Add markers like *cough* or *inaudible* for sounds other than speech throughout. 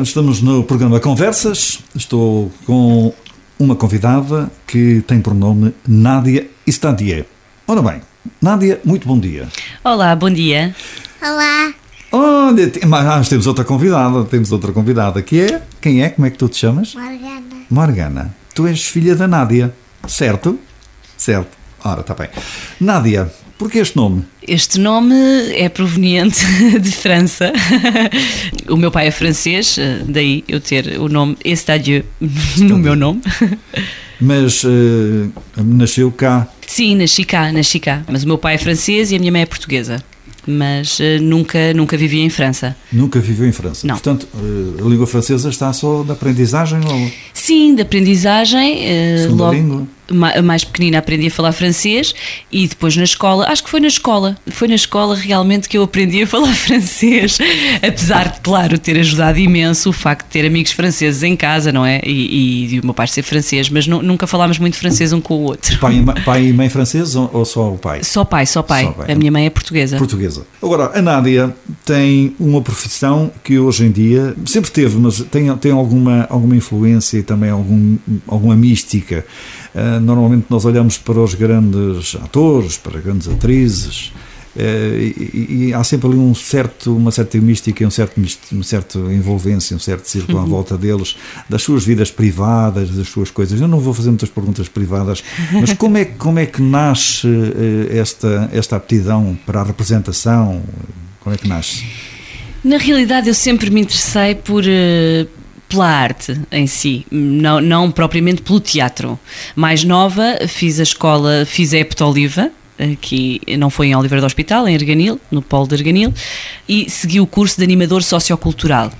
Estamos no programa Conversas. Estou com uma convidada que tem por nome Nádia Istadier. Ora bem, Nádia, muito bom dia. Olá, bom dia. Olá, Olha, mas temos outra convidada, temos outra convidada que é. Quem é? Como é que tu te chamas? Morgana. Morgana. Tu és filha da Nádia, certo? Certo. Ora, está bem. Nádia, porquê este nome? Este nome é proveniente *laughs* de França. O meu pai é francês, daí eu ter o nome Estadieu no meu nome. Mas eh, nasceu cá. Sim, nasci cá, nasci cá. Mas o meu pai é francês e a minha mãe é portuguesa. Mas eh, nunca, nunca vivi em França. Nunca viveu em França. Não. Portanto, eh, a língua francesa está só de aprendizagem ou Sim, de aprendizagem. segunda logo, língua? ma- mais pequenina aprendi a falar francês e depois na escola, acho que foi na escola, foi na escola realmente que eu aprendi a falar *laughs* francês, apesar de, claro, ter ajudado imenso o facto de ter amigos franceses em casa, não é? E, e, o meu pai ser francês, mas nu- nunca falámos muito francês um com o outro. Pai e, *laughs* pai e mãe franceses ou, ou só o pai? Só pai, só pai. Só pai. A minha mãe é portuguesa. Portuguesa. Agora, a Nádia tem uma profissão que hoje em dia sempre teve, mas tem, tem alguma, alguma influência e também algum, alguma mística. Ah, normalmente nós olhamos para os grandes atores, para grandes atrizes. eh, e, e há sempre ali um certo, uma certa mística, um certo, uma certa envolvência, um certo círculo à *laughs* volta deles, das suas vidas privadas, das suas coisas. Eu não vou fazer muitas perguntas privadas, mas como é, que- como é que nasce eh, esta, esta aptidão para a representação? Como é que nasce? Na realidade, eu sempre me interessei por. Pela arte em si, não, não propriamente pelo teatro. Mais nova, fiz a escola, fiz a Epta Oliva, aqui não foi em Oliveira do Hospital, em Arganil, no Polo de Arganil, e segui o curso de animador sociocultural.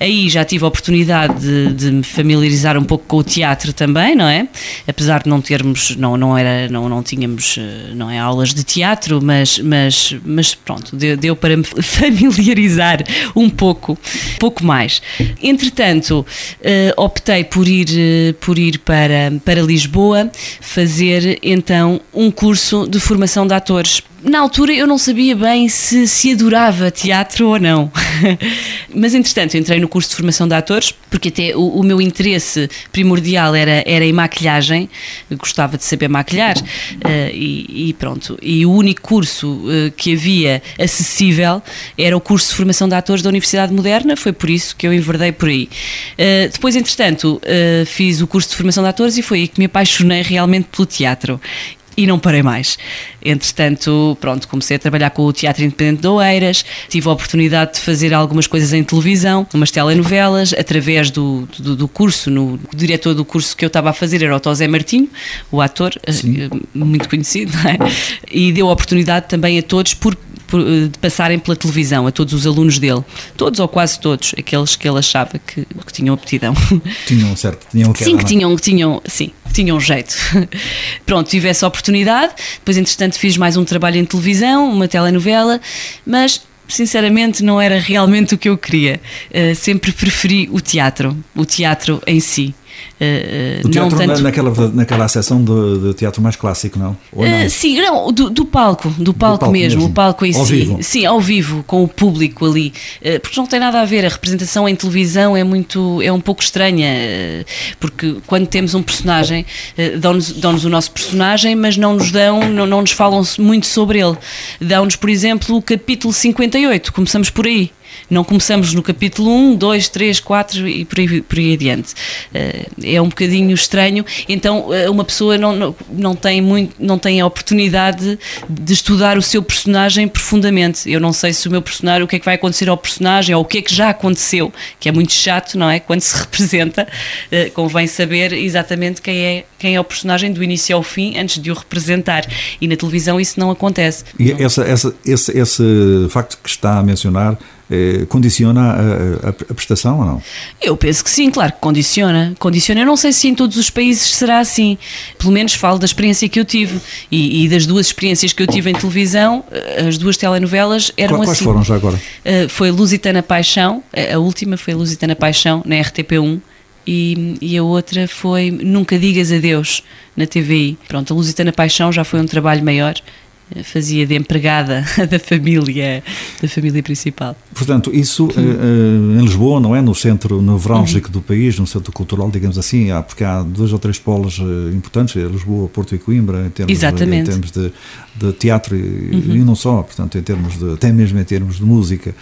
Aí já tive a oportunidade de, de me familiarizar um pouco com o teatro também, não é? Apesar de não termos, não, não, era, não, não tínhamos eh, não é, aulas de teatro, mas, mas, mas pronto, deu, deu para me *laughs* familiarizar um pouco, pouco mais. Entretanto, eh, optei por ir, eh, por ir para, para Lisboa fazer então um curso de formação de atores. Na altura eu não sabia bem se, se adorava teatro ou não. *laughs* Mas entretanto entrei no curso de formação de atores, porque até o, o meu interesse primordial era, era em maquilhagem, Eu gostava de saber maquilhar eh, e, e pronto. E o único curso eh, que havia acessível era o curso de formação de atores da Universidade Moderna, foi por isso que eu enverdei por aí. Eh, depois, entretanto, fiz o curso de formação de atores e foi aí que me apaixonei realmente pelo teatro e não parei mais. Entretanto, pronto, comecei a trabalhar com o Teatro Independente de Oeiras, tive a oportunidade de fazer algumas coisas em televisão, umas telenovelas, através do, do, do curso, no, o diretor do curso que eu estava a fazer era o Tosé Martinho, o ator, eh, muito conhecido, não é? e deu a oportunidade também a todos por por, eh, de passarem pela televisão, a todos os alunos dele, todos ou quase todos, aqueles que ele achava que, que tinham aptidão. Tinham certo, tinham que Sim, que tinham, que tinham, sim, que tinham jeito. *laughs* Pronto, tive essa oportunidade. Depois, entretanto, fiz mais um trabalho em televisão, uma telenovela, mas sinceramente não era realmente o que eu queria. Uh, sempre preferi o teatro, o teatro em si. Uh, O teatro tanto... na- naquela, naquela seção de, de teatro mais clássico, não? Ou não? Uh, sim, não, do, do palco, do palco, palco mesmo, mesmo. o palco em Ao si. vivo. Sim, ao vivo, com o público ali. Uh, porque não tem nada a ver, a representação em televisão é muito, é um pouco estranha, porque quando temos um personagem, dão-nos dão o nosso personagem, mas não nos dão, não, não nos falam muito sobre ele. Dão-nos, por exemplo, o capítulo 58, começamos por aí. Não começamos no capítulo 1, 2, 3, 4 e por aí, por aí adiante. Eh, É um bocadinho estranho, então eh, uma pessoa não, não, não, tem muito, não tem a oportunidade de estudar o seu personagem profundamente. Eu não sei se o meu personagem, o que é que vai acontecer ao personagem ou o que é que já aconteceu, que é muito chato, não é? Quando se *laughs* representa, eh, convém saber exatamente quem é, quem é o personagem do início ao fim antes de o representar. E na televisão isso não acontece. E essa, essa, esse, esse facto que está a mencionar eh, condiciona a, a- a prestação ou não? Eu penso que sim, claro que condiciona. Condiciona. Eu não sei se em todos os países será assim. Pelo menos falo da experiência que eu tive. E, e das duas experiências que eu tive em televisão, eh, as duas telenovelas eram Quais assim. foram já agora? Uh, foi Lusitana Paixão, a a última foi Lusitana Paixão, na RTP1, e, e a outra foi Nunca Digas Adeus, na TVI. Pronto, a Lusitana Paixão já foi um trabalho maior fazia de empregada *laughs* da família, da família principal. Portanto, isso uh, em Lisboa, não é? No centro nevrálgico uhum. do país, no centro cultural, digamos assim, há, porque há dois ou três polos uh, importantes, é Lisboa, Porto e Coimbra, em termos, Exatamente. De, em termos de, de teatro e, uhum. e, não só, portanto, em termos de, até mesmo em termos de música.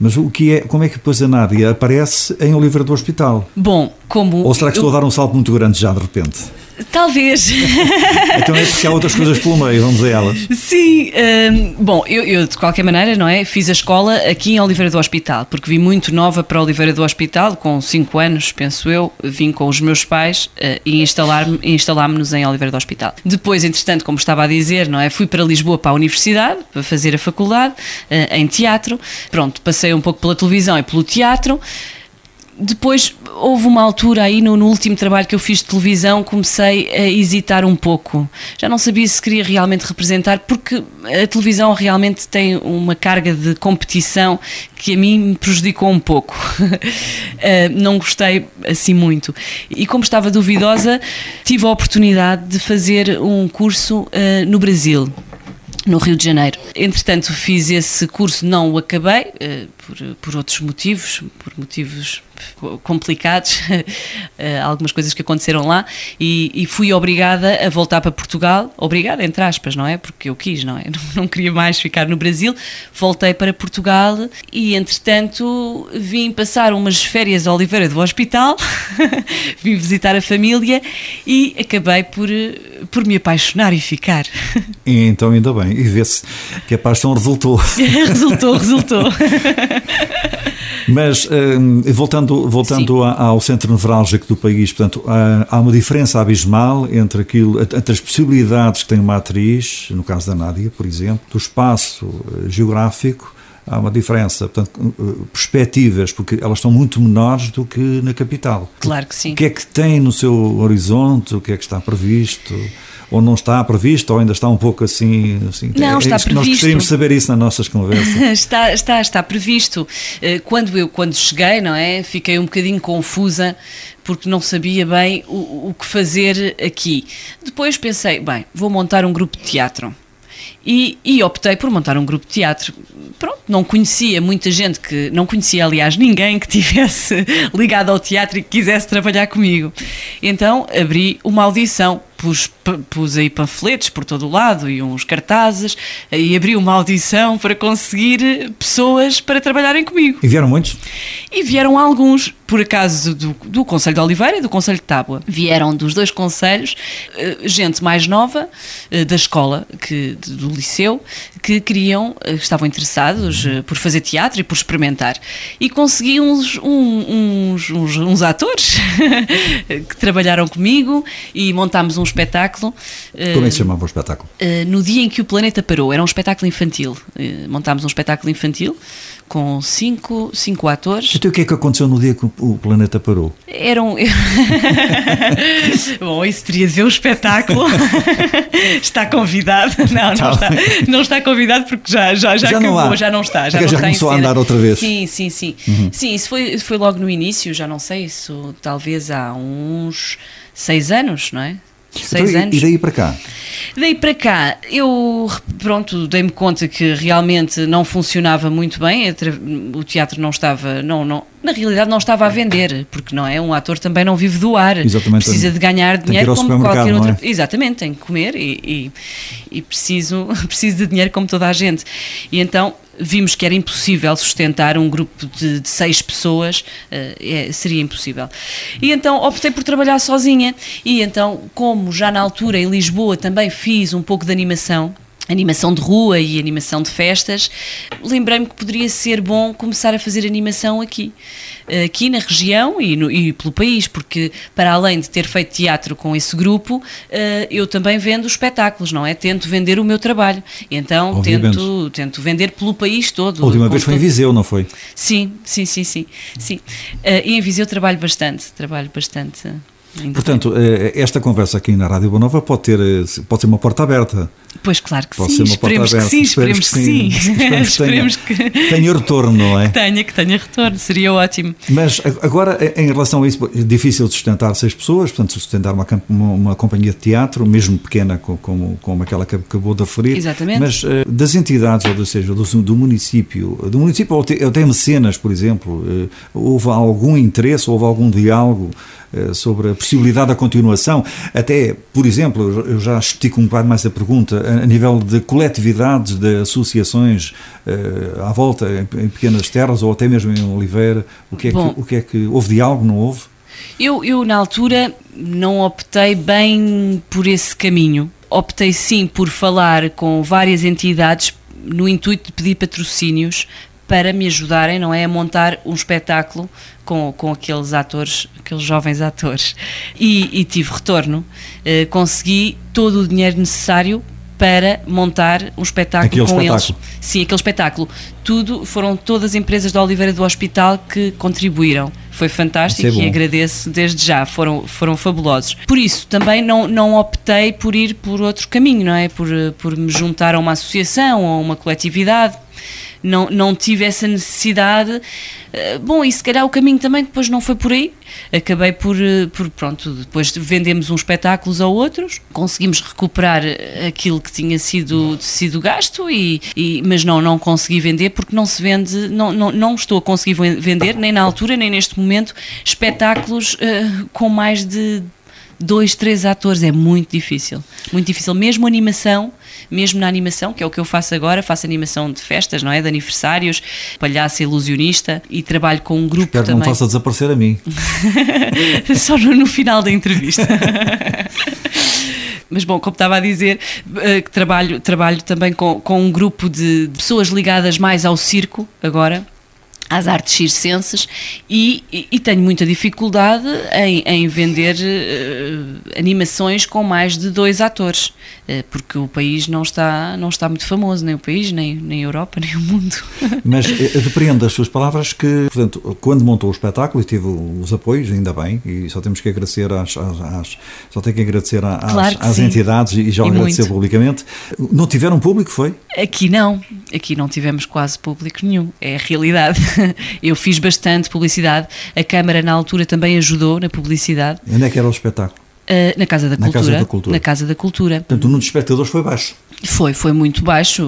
Mas o que é, como é que depois a Nádia aparece em Oliveira do Hospital? Bom, como... Ou será que estou a dar um salto muito grande já de repente? Talvez. *laughs* então é porque há outras coisas pelo meio, vamos a elas. Sim, um, bom, eu, eu, de qualquer maneira, não é? Fiz a escola aqui em Oliveira do Hospital, porque vim muito nova para Oliveira do Hospital, com 5 anos, penso eu, vim com os meus pais uh, e instalámos-nos em Oliveira do Hospital. Depois, entretanto, como estava a dizer, não é? Fui para Lisboa para a universidade, para fazer a faculdade, uh, em teatro. Pronto, passei um pouco pela televisão e pelo teatro. Depois houve uma altura aí no, no, último trabalho que eu fiz de televisão, comecei a hesitar um pouco. Já não sabia se queria realmente representar, porque a televisão realmente tem uma carga de competição que a mim me prejudicou um pouco. uh, *laughs* não gostei assim muito. E como estava duvidosa, tive a oportunidade de fazer um curso uh, no Brasil no Rio de Janeiro. Entretanto, fiz esse curso, não o acabei, uh, por, por outros motivos, por motivos complicados, *laughs* eh, algumas coisas que aconteceram lá, e, e, fui obrigada a voltar para Portugal, obrigada entre aspas, não é? Porque eu quis, não é? *laughs* Não, não queria mais ficar no Brasil, voltei para Portugal e, entretanto, vim passar umas férias a Oliveira do Hospital, *laughs* vim visitar a família e acabei por, por me apaixonar e ficar. Então, ainda bem, e vê-se que a paixão resultou. resultou, resultou. *laughs* Mas eh, voltando, voltando ao centro nevrálgico do país, portanto, há uma diferença abismal entre aquilo, entre as possibilidades que tem uma atriz, no caso da Nádia, por exemplo, do espaço eh, geográfico há uma diferença, portanto, eh, perspectivas, porque elas são muito menores do que na capital. Claro que sim. O que é que tem no seu horizonte, o que é que está previsto? Ou não está previsto, ou ainda está um pouco assim. assim não, é, está previsto. Nós gostaríamos de saber isso nas nossas conversas. *laughs* está, está, está previsto. Eh, quando eu quando cheguei, não é? Fiquei um bocadinho confusa porque não sabia bem o, o que fazer aqui. Depois pensei, bem, vou montar um grupo de teatro. E, e, optei por montar um grupo de teatro. Pronto, não conhecia muita gente que, não conhecia aliás ninguém que *laughs* tivesse ligado ao teatro e que quisesse trabalhar comigo. Então abri uma audição pus, pus aí panfletos por todo o lado e uns cartazes e abri uma audição para conseguir pessoas para trabalharem comigo. E vieram muitos? E vieram alguns, por acaso, do, do Conselho de Oliveira e do Conselho de Tábua. Vieram dos dois conselhos, eh, gente mais nova eh, da escola, que, do liceu, que queriam, eh, estavam interessados por fazer teatro e por experimentar. E consegui uns, uns, uns, uns atores *laughs* que trabalharam comigo e montámos um espetáculo. Como é que se chamava o espetáculo? No dia em que o planeta parou. Era um espetáculo infantil. Montámos um espetáculo infantil com cinco, cinco atores. Então o que é que aconteceu no dia que o planeta parou? Eram. *laughs* Bom, isso teria de ver o espetáculo. *laughs* está convidado. Não, não, está, não está convidado porque já, já, já, já acabou, não já não está. Já, não já começou a andar outra vez. Sim, sim, sim. Uhum. Sim, isso foi, foi logo no início, já não sei, isso talvez há uns seis anos, não é? Seis então, anos. E daí para cá? Daí para cá, eu, pronto, dei-me conta que realmente não funcionava muito bem, o teatro não estava, não, não, na realidade não estava a vender, porque não é, um ator também não vive do ar, Exatamente, precisa de ganhar dinheiro como qualquer outra, é? exatamente, tem que comer e, e, e preciso, *laughs* preciso de dinheiro como toda a gente, e então vimos que era impossível sustentar um grupo de, de seis pessoas, uh, é, seria impossível. E então optei por trabalhar sozinha. E então, como já na altura em Lisboa também fiz um pouco de animação, animação de rua e animação de festas, lembrei-me que poderia ser bom começar a fazer animação aqui, aqui na região e, no, e, pelo país, porque para além de ter feito teatro com esse grupo, eh, eu também vendo espetáculos, não é? Tento vender o meu trabalho, então tento, tento vender pelo país todo. A última vez foi em Viseu, não foi? Sim, sim, sim, sim, sim. Eh, e em Viseu trabalho bastante, trabalho bastante. Portanto, eh, esta conversa aqui na Rádio Boa Nova pode ter pode ser uma porta aberta Pois claro que Pode sim, ser uma esperemos porta que sim, esperemos que *laughs* sim. Esperemos que tenha, Esperemos que tenha retorno, não é? tenha, que tenha retorno, seria ótimo. Mas agora, em relação a isso, é difícil de sustentar seis pessoas, portanto, sustentar uma, uma, uma companhia de teatro, mesmo pequena, co- como, como aquela que acabou de referir. Exatamente. Mas eh, das entidades, ou seja, do, do município, do município ou até, mecenas, por exemplo, eh, houve algum interesse, houve algum diálogo eh, sobre a possibilidade da continuação? Até, por exemplo, eu já estico um bocado mais a pergunta, a, nível de coletividades, de associações eh, à volta, em, pequenas terras ou até mesmo em Oliveira, o que é, Bom. que, o que, é que houve diálogo, não houve? Eu, eu, na altura, não optei bem por esse caminho. Optei sim por falar com várias entidades no intuito de pedir patrocínios para me ajudarem, não é, a montar um espetáculo com, com aqueles atores, aqueles jovens atores. E, e tive retorno. Eh, consegui todo o dinheiro necessário para montar um espetáculo Aquele com espetáculo. eles. Sim, aquele espetáculo. Tudo, foram todas as empresas da Oliveira do Hospital que contribuíram. Foi fantástico é e agradeço desde já, foram, foram fabulosos. Por isso, também não, não optei por ir por outro caminho, não é? Por, por me juntar a uma associação ou a uma coletividade. Não, não tive essa necessidade. Eh, Bom, e se calhar o caminho também depois não foi por aí. Acabei por, eh, por pronto, depois vendemos uns espetáculos a outros, conseguimos recuperar aquilo que tinha sido, sido gasto, e, e- mas não, não consegui vender porque não se vende, não, não, não estou a conseguir ven- vender, nem na altura, nem neste momento, espetáculos eh, com mais de dois, três atores é muito difícil. Muito difícil. Mesmo animação, mesmo na animação, que é o que eu faço agora, faço animação de festas, não é? De aniversários, palhaço ilusionista e trabalho com um grupo Espero que não também. faça desaparecer a mim. *laughs* Só no, no final da entrevista. *laughs* Mas bom, como estava a dizer, eh, trabalho, trabalho também com, com um grupo de pessoas ligadas mais ao circo agora. Às artes circenses e, e- e tenho muita dificuldade em, em vender eh, animações com mais de dois atores, eh, porque o país não está, não está muito famoso, nem o país, nem, nem a Europa, *laughs* nem o mundo. Mas eh, depreendo das suas palavras que, portanto, quando montou o espetáculo e teve os apoios, ainda bem, e só temos que agradecer às, às- às- só tenho que agradecer às, Claro que às entidades e já E agradecer muito. publicamente. Não tiveram público, foi? Aqui não, aqui não tivemos quase público nenhum, é a realidade. *laughs* Eu fiz bastante publicidade, a Câmara na altura também ajudou na publicidade, Onde é que era o espetáculo? eh, na Casa da Na Casa Cultura. da Cultura. Na Casa da Cultura. Portanto, o número de espectadores foi baixo. Foi, foi muito baixo.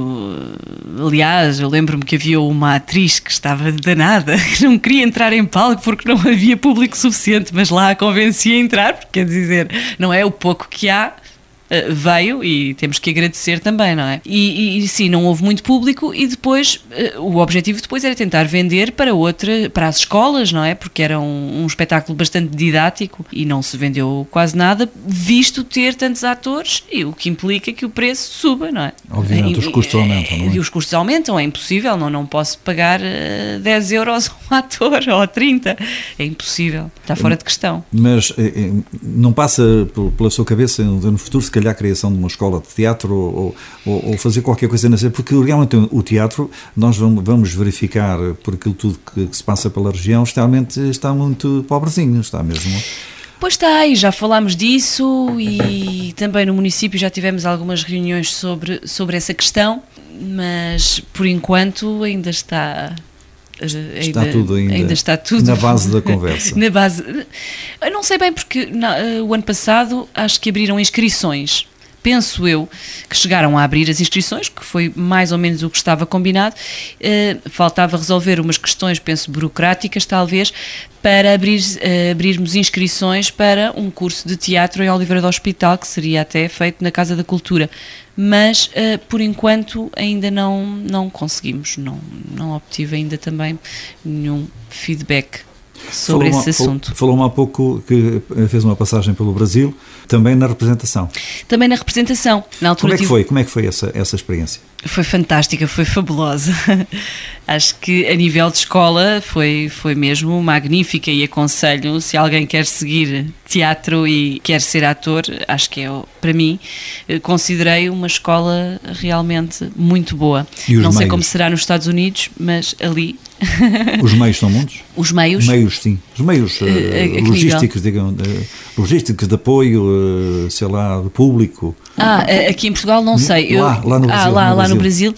Aliás, eu lembro-me que havia uma atriz que estava danada, *laughs* que não queria entrar em palco porque não havia público suficiente, mas lá a convencia a entrar, porque quer dizer, não é o pouco que há. Eh, Veio e temos que agradecer também, não é? E, e- sim, não houve muito público e depois eh, o objetivo depois era tentar vender para outra, para as escolas, não é? Porque era um, um espetáculo bastante didático e não se vendeu quase nada, visto ter tantos atores e o que implica que o preço suba, não é? Obviamente, os E- custos aumentam, não é? E os custos aumentam, é impossível, não, não posso pagar eh, 10 euros a um *laughs* ator ou 30, é impossível, está fora de questão. Mas eh, eh, não passa pela sua cabeça no futuro, se calhar, a criação de uma escola de teatro ou, ou- ou fazer qualquer coisa nessa, porque realmente o teatro, nós vamos, vamos verificar por aquilo tudo que, que se passa pela região, realmente está muito pobrezinho, está mesmo. Pois está, e já falámos disso e também no município já tivemos algumas reuniões sobre, sobre essa questão, mas por enquanto ainda está. Eh, Está tudo ainda está tudo na base da *laughs* conversa. na base. Eu não sei bem porque na- eh, o ano passado acho que abriram inscrições. Penso eu que chegaram a abrir as inscrições, que foi mais ou menos o que estava combinado. Eh, faltava resolver umas questões, penso, burocráticas, talvez, para abrir, eh, abrirmos inscrições para um curso de teatro em Oliveira do Hospital, que seria até feito na Casa da Cultura. Mas, eh, por enquanto, ainda não, não conseguimos. Não, não obtive ainda também nenhum feedback sobre Falou-me- esse assunto. Falou-me há pouco que fez uma passagem pelo Brasil, também na representação. Também na representação. Na altura Como é que tive- foi? Como é que foi essa, essa experiência? Foi fantástica, foi fabulosa. *laughs* Acho que a nível de escola foi, foi mesmo magnífica e aconselho, se alguém quer seguir teatro e quer ser ator, acho que é, para mim, eh, considerei uma escola realmente muito boa. Não sei meios? como será nos Estados Unidos, mas ali *laughs* Os meios são muitos? Os meios? Meios, sim. Os meios uh, logísticos, digamos, logísticos de apoio, uh, sei lá, de público. Ah, aqui em Portugal não sei. Lá, lá no Brasil. Ah, lá no lá Brasil. no Brasil.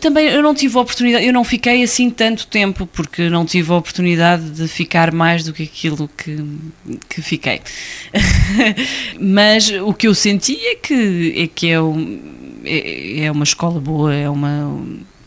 Também eu não tive a oportunidade, eu não fiquei assim tanto tempo, porque não tive a oportunidade de ficar mais do que aquilo que, que fiquei. *laughs* Mas o que eu senti é que é, que é, um, é, é uma escola boa, é uma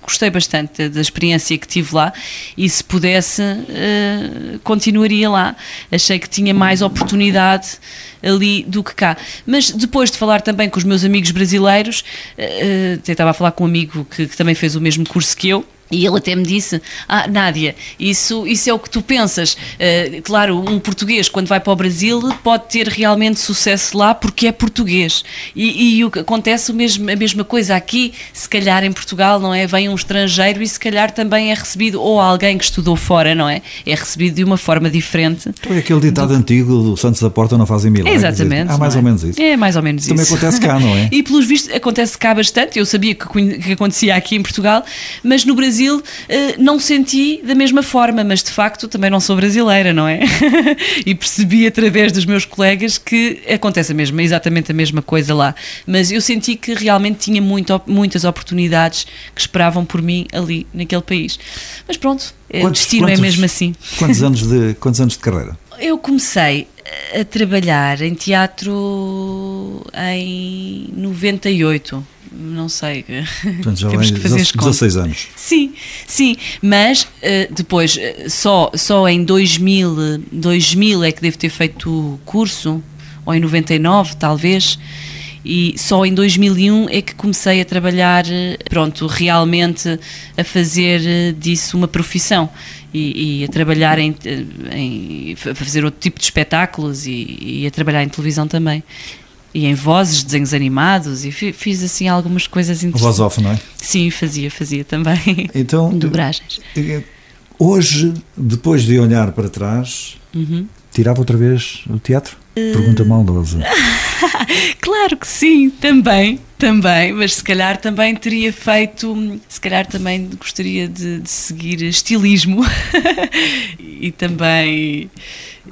gostei bastante da experiência que tive lá e se pudesse uh, continuaria lá. Achei que tinha mais oportunidade ali do que cá. Mas depois de falar também com os meus amigos brasileiros, uh, estava a falar com um amigo que, que também fez o mesmo curso que eu. E ele até me disse: Ah, Nádia, isso, isso é o que tu pensas. Uh, claro, um português, quando vai para o Brasil, pode ter realmente sucesso lá porque é português. E, e o que acontece o mesmo, a mesma coisa aqui, se calhar em Portugal, não é? Vem um estrangeiro e se calhar também é recebido, ou alguém que estudou fora, não é? É recebido de uma forma diferente. Então é aquele ditado do... antigo do Santos da Porta não fazem milagres. Exatamente. Há mais é? ou menos isso. É mais ou menos também isso. Também acontece cá, não é? *laughs* e pelos vistos, acontece cá bastante. Eu sabia que, que acontecia aqui em Portugal, mas no Brasil. Brasil uh, não senti da mesma forma, mas de facto também não sou brasileira, não é? *laughs* e percebi através dos meus colegas que acontece a mesma, exatamente a mesma coisa lá. Mas eu senti que realmente tinha muito, muitas oportunidades que esperavam por mim ali naquele país. Mas pronto, quantos, o destino quantos, é mesmo assim. Quantos *laughs* anos de, quantos anos de carreira? Eu comecei a trabalhar em teatro em 98 não sei. Portanto, já *laughs* Temos que fazer 16 anos. Sim, sim, mas uh, depois, uh, só, só em 2000, 2000 é que devo ter feito o curso, ou em 99 talvez, e só em 2001 é que comecei a trabalhar, pronto, realmente a fazer disso uma profissão. E, e a trabalhar em, em, a fazer outro tipo de espetáculos e, e a trabalhar em televisão também e em vozes, desenhos animados e fiz assim algumas coisas interessantes. Voz off, não é? Sim, fazia, fazia também. *laughs* Então, dobragens. Hoje, depois de olhar para trás, uhum. tirava outra vez o teatro? Pergunta maldosa. *laughs* claro que sim, também, também, mas se calhar também teria feito, se calhar também gostaria de, de seguir estilismo *laughs* e também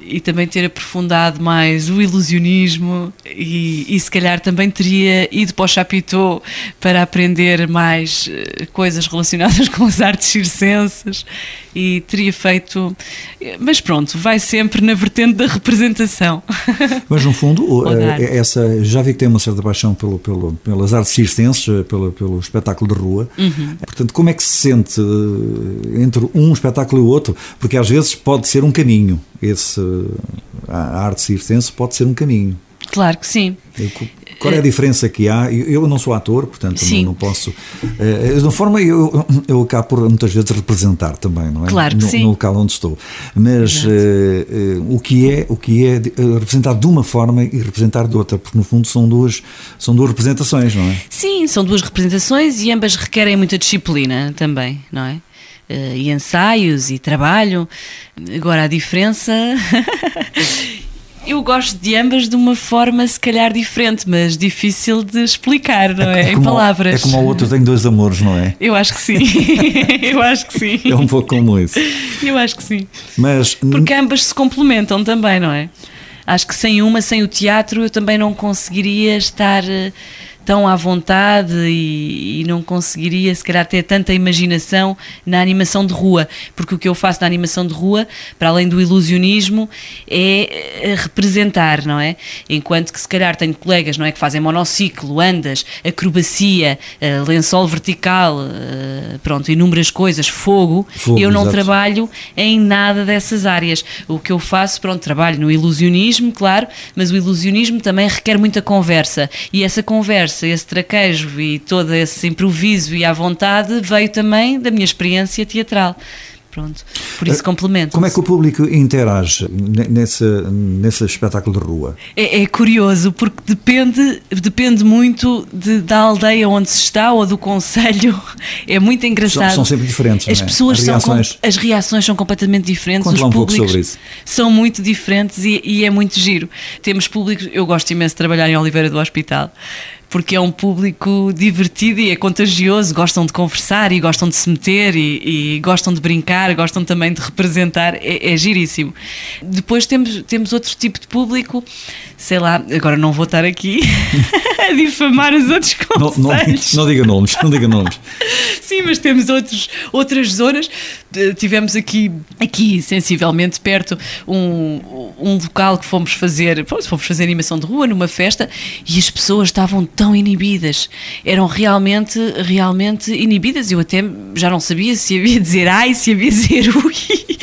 e também ter aprofundado mais o ilusionismo e, e se calhar também teria ido para o Chapitão para aprender mais coisas relacionadas *laughs* com as artes circenses e teria feito mas pronto, vai sempre na vertente da representação. *laughs* Mas no fundo essa, já vi que tem uma certa paixão pelo, pelo, pelas artes circenses pelo, pelo espetáculo de rua. Uhum. portanto como é que se sente entre um espetáculo e o outro? Porque às vezes pode ser um caminho esse, a arte circense pode ser um caminho. Claro que sim. Qual é a diferença que há? Eu não sou ator, portanto não, não, posso. Uh, de uma forma, eu, eu acabo por muitas vezes representar também, não é? Claro que no, sim. no local onde estou. Mas uh, uh, o que é, o que é representar de uma forma e representar de outra, porque no fundo são duas, são duas representações, não é? Sim, são duas representações e ambas requerem muita disciplina também, não é? E ensaios e trabalho. Agora a diferença. *laughs* Eu gosto de ambas de uma forma, se calhar, diferente, mas difícil de explicar, não é? é em palavras. É como o outro tem dois amores, não é? Eu acho que sim. *laughs* eu acho que sim. É um pouco como isso. Eu acho que sim. Mas... Porque ambas se complementam também, não é? Acho que sem uma, sem o teatro, eu também não conseguiria estar tão à vontade e, e, não conseguiria, se calhar, ter tanta imaginação na animação de rua, porque o que eu faço na animação de rua, para além do ilusionismo, é representar, não é? Enquanto que, se calhar, tenho colegas, não é? Que fazem monociclo, andas, acrobacia, uh, lençol vertical, uh, pronto, inúmeras coisas, fogo, fogo eu não exato. trabalho em nada dessas áreas. O que eu faço, pronto, trabalho no ilusionismo, claro, mas o ilusionismo também requer muita conversa, e essa conversa esse traquejo e todo esse improviso e à vontade veio também da minha experiência teatral. Pronto, por isso complemento. Como é que o público interage nesse, nesse espetáculo de rua? É, é curioso, porque depende, depende muito de, da aldeia onde se está ou do conselho. *laughs* É muito engraçado. São, são sempre diferentes. As é? pessoas as reações... são. As reações são completamente diferentes. Conta Os um públicos pouco sobre isso. são muito diferentes e, e é muito giro. Temos públicos. Eu gosto imenso de trabalhar em Oliveira do Hospital porque é um público divertido e é contagioso, gostam de conversar e gostam de se meter e, e gostam de brincar, gostam também de representar, é, é giríssimo. Depois temos, temos outro tipo de público, sei lá, agora não vou estar aqui *laughs* a difamar os outros conselhos. Não, não, não diga nomes, não diga nomes. *laughs* Sim, mas temos outros, outras zonas. Tivemos aqui, aqui sensivelmente perto, um, um local que fomos fazer, fomos fazer animação de rua numa festa e as pessoas estavam tão inibidas. Eram realmente, realmente inibidas. Eu até já não sabia se havia dizer ai, se havia dizer ui,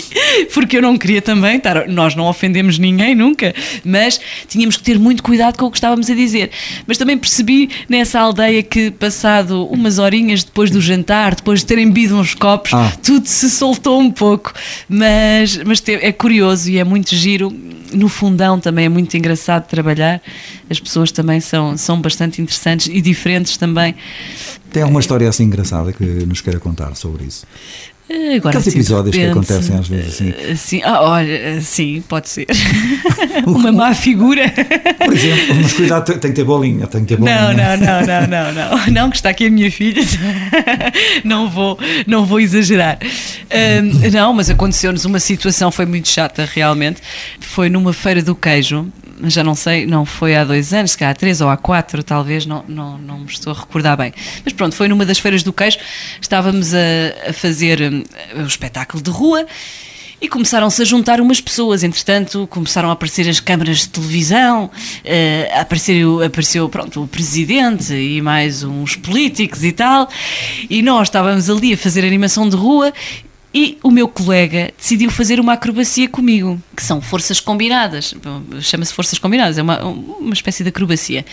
*laughs* porque eu não queria também estar. Nós não ofendemos ninguém nunca, mas tínhamos que ter muito cuidado com o que estávamos a dizer. Mas também percebi nessa aldeia que, passado umas horinhas depois do jantar, depois de terem bebido uns copos, ah. tudo se soltou um pouco. Mas, mas é curioso e é muito giro. No fundão também é muito engraçado trabalhar. As pessoas também são, são bastante interessantes e diferentes também. Tem alguma história assim engraçada que nos queira contar sobre isso? Eh, agora, Aqueles episódios que acontecem às vezes assim. Eh, sim, ah, olha, sim, pode ser. *laughs* Uma má figura. Por exemplo, mas cuidado, tem que ter bolinha, tem que ter bolinha. Não, não, não, não, não, não, não, que está aqui a minha filha. *laughs* Não vou, não vou exagerar. não, mas aconteceu-nos uma situação, foi muito chata realmente. Foi numa feira do queijo já não sei, não foi há dois anos, se calhar há três ou há quatro, talvez, não, não, não me estou a recordar bem. Mas pronto, foi numa das feiras do queijo, estávamos a, a fazer um, o espetáculo de rua e começaram-se a juntar umas pessoas. Entretanto, começaram a aparecer as câmaras de televisão, uh, apareceu, apareceu pronto, o presidente e mais uns políticos e tal. E nós estávamos ali a fazer animação de rua e o meu colega decidiu fazer uma acrobacia comigo, que são forças combinadas. Chama-se forças combinadas, é uma, uma espécie de acrobacia.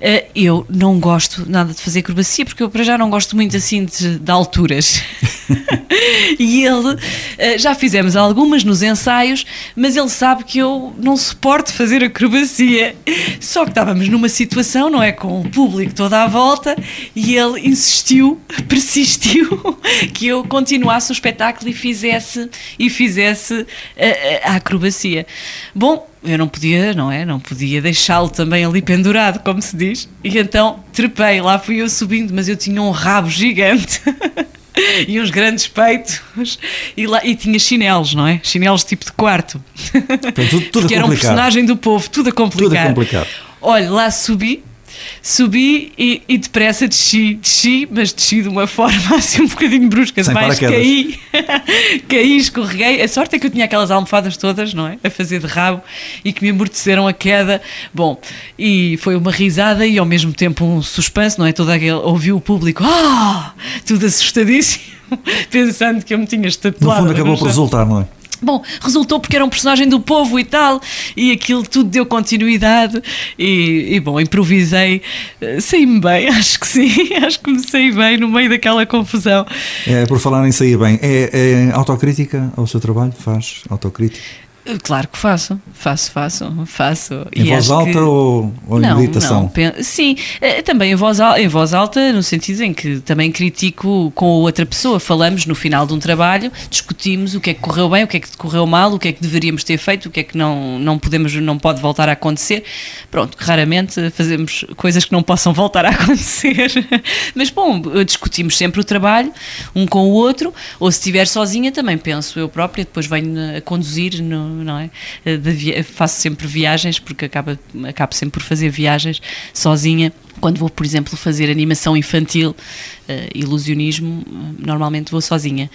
Eh, eu não gosto nada de fazer acrobacia, porque eu para já não gosto muito assim de, de alturas. *laughs* e ele, eh, já fizemos algumas nos ensaios, mas ele sabe que eu não suporto fazer acrobacia. Só que estávamos numa situação, não é? Com o público toda à volta, e ele insistiu, *laughs* persistiu, que eu continuasse o espetáculo espetáculo e fizesse, e fizesse a, a acrobacia. Bom, eu não podia, não é? Não podia deixá-lo também ali pendurado, como se diz. E então trepei, lá fui eu subindo, mas eu tinha um rabo gigante. *laughs* e uns grandes peitos e, lá, e tinha chinelos, não é? Chinelos tipo de quarto. Então, tudo, tudo *laughs* Porque era um personagem do povo, tudo a complicar. Tudo a complicar. Olha, lá subi, subi e, e, depressa desci, desci, mas desci de uma *laughs* forma assim um bocadinho brusca. Sem caí, *laughs* caí, escorreguei. A sorte é que eu tinha aquelas almofadas todas, não é? A fazer de rabo e que me amorteceram a queda. Bom, e foi uma risada e ao mesmo tempo um suspense, não é? Todo aquele, ouviu o público, ah! Oh! Tudo assustadíssimo, *laughs* pensando que eu me tinha estatuado. No fundo acabou por resultar, não é? Bom, resultou porque era um personagem do povo e tal, e aquilo tudo deu continuidade. E, e bom, improvisei, eh, saí-me bem, *laughs* acho que sim, *laughs* acho que me saí bem no meio daquela confusão. É, por falar em sair bem, é, é autocrítica ao seu trabalho? Faz autocrítica? Claro que faço, faço, faço, faço. Em e voz alta que... ou, ou não, em meditação? Não, sim, eh, também em voz, alta, em voz alta, no sentido em que também critico com outra pessoa. Falamos no final de um trabalho, discutimos o que é que correu bem, o que é que correu mal, o que é que deveríamos ter feito, o que é que não, não podemos, não pode voltar a acontecer. Pronto, raramente fazemos coisas que não possam voltar a *laughs* acontecer. Mas bom, discutimos sempre o trabalho, um com o outro, ou se estiver sozinha também penso eu própria, depois venho a conduzir no não é? De, faço sempre viagens, porque acabo, acabo sempre por fazer viagens sozinha. Quando vou, por exemplo, fazer animação infantil, uh, ilusionismo, normalmente vou sozinha.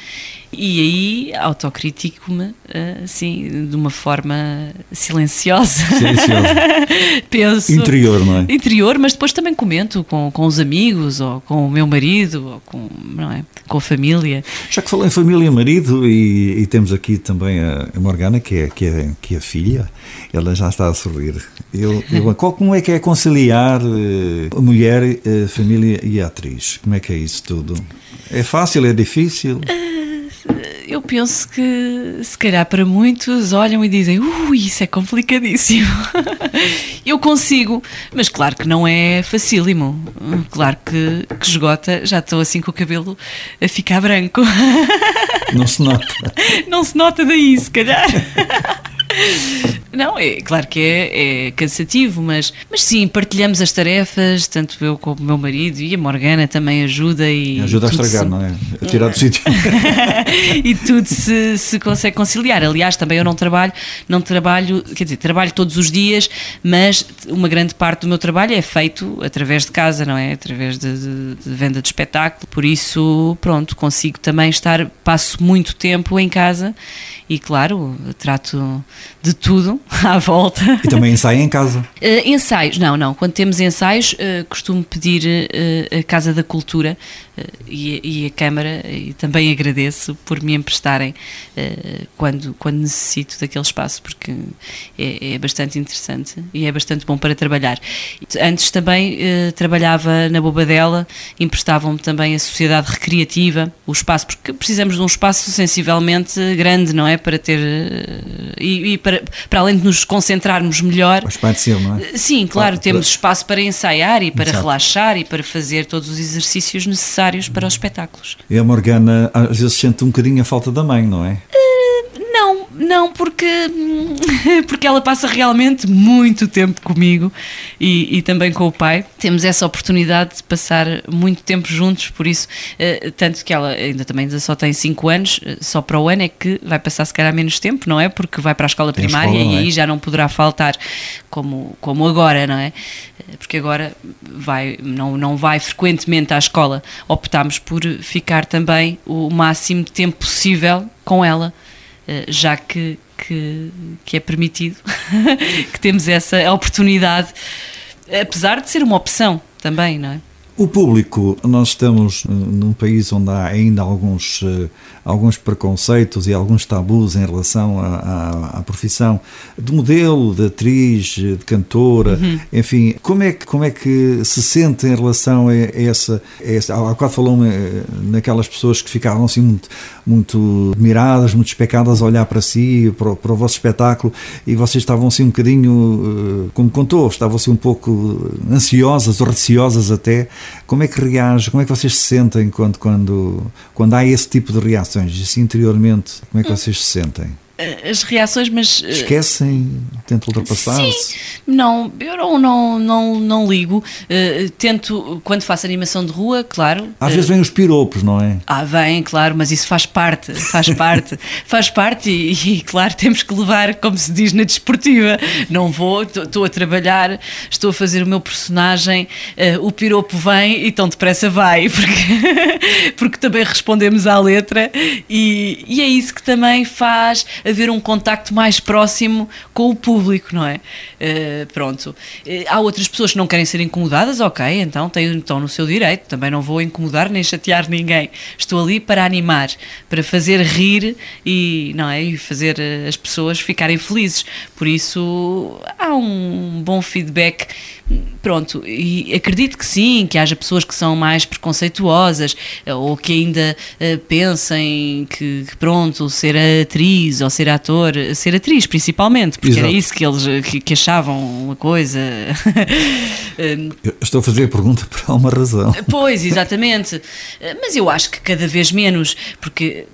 E aí autocritico-me, uh, assim, de uma forma silenciosa. Silenciosa. *laughs* Penso. Interior, não é? Interior, mas depois também comento com, com os amigos, ou com o meu marido, ou com, não é? com a família. Já que falei em família e marido, e, e, temos aqui também a, Morgana, que é, que, é, que é filha, ela já está a sorrir. Eu, eu, *laughs* como é que é conciliar uh, a mulher, a família e a atriz? Como é que é isso tudo? É fácil, é difícil? eu penso que se calhar para muitos olham e dizem ui, isso é complicadíssimo. *laughs* eu consigo, mas claro que não é facílimo. Claro que, que esgota, já estou assim com o cabelo a ficar branco. Não se nota. *laughs* Não se nota daí, se calhar. *laughs* Não, é claro que é, é, cansativo, mas, mas sim, partilhamos as tarefas, tanto eu como o meu marido e a Morgana também ajuda e. Ajuda a estragar, se... não é? A tirar do *laughs* sítio. e tudo se, se consegue conciliar. Aliás, também eu não trabalho, não trabalho, quer dizer, trabalho todos os dias, mas uma grande parte do meu trabalho é feito através de casa, não é? Através de, de, de venda de espetáculo. Por isso, pronto, consigo também estar, passo muito tempo em casa e, claro, trato de tudo *laughs* à volta. E também ensaio em casa? Uh, *laughs* ensaios, não, não. Quando temos ensaios, uh, costumo pedir uh, a Casa da Cultura e, e, a Câmara, e também agradeço por me emprestarem quando, quando necessito daquele espaço, porque é, é, bastante interessante e é bastante bom para trabalhar. Antes também trabalhava na Bobadela, emprestavam-me também a Sociedade Recreativa, o espaço, porque precisamos de um espaço sensivelmente grande, não é? Para ter. e, e para, para além de nos concentrarmos melhor. O ser, não é? Sim, claro, temos espaço para ensaiar e para Exato. relaxar e para fazer todos os exercícios necessários para os espetáculos. E a Morgana às vezes sente um bocadinho a falta da mãe, não é? Não, não, porque, *laughs* porque ela passa realmente muito tempo comigo e, e, também com o pai. Temos essa oportunidade de passar muito tempo juntos, por isso, uh, tanto que ela ainda também só tem 5 anos, uh, só para o ano é que vai passar se calhar menos tempo, não é? Porque vai para a escola tem primária escola, e é? aí já não poderá faltar como, como agora, não é? Eh, porque agora vai, não, não vai frequentemente à escola. Optámos por ficar também o máximo de tempo possível com ela eh, já que, que, que é permitido, *laughs* que temos essa oportunidade, apesar de ser uma opção também, não é? O público, nós estamos num país onde há ainda alguns, eh, alguns preconceitos e alguns tabus em relação à, profissão de modelo, de atriz, de cantora, uhum. enfim, como é, que, como é que se sente em relação a essa, a essa há falou eh, naquelas pessoas que ficaram assim muito, muito admiradas, muito especadas a olhar para si, para, para o vosso espetáculo e vocês estavam assim um bocadinho, eh, como contou, estavam assim um pouco ansiosas ou receosas até como é que reage, como é que vocês se sentem quando, quando, quando há esse tipo de reações? Assim, interiormente, como é que vocês se sentem? Eh, as reações, mas. Eh, Esquecem? Tentam ultrapassar-se? Sim, não, eu não, não, não, não ligo. Uh, tento, quando faço animação de rua, claro. Às uh, vezes vêm os piropos, não é? Ah, vem, claro, mas isso faz parte, faz parte, *laughs* faz parte e, e, claro, temos que levar, como se diz na desportiva. Não vou, estou a trabalhar, estou a fazer o meu personagem, uh, o piropo vem e tão depressa vai, *laughs* porque, porque também respondemos à letra e, e é isso que também faz haver um contacto mais próximo com o público, não é? Uh, pronto. Uh, há outras pessoas que não querem ser incomodadas, ok, então estão no seu direito, também não vou incomodar nem chatear ninguém. Estou ali para animar, para fazer rir e, não é? e fazer eh, as pessoas ficarem felizes. Por isso há um bom feedback. Pronto, e acredito que sim, que haja pessoas que são mais preconceituosas ou que ainda uh, pensem que, que, pronto, ser atriz ou ser ator, ser atriz principalmente, porque Exato. era isso que eles que, que achavam uma coisa. *laughs* eu estou a fazer a pergunta por uma razão. Pois, *laughs* exatamente. Mas eu acho que cada vez menos, porque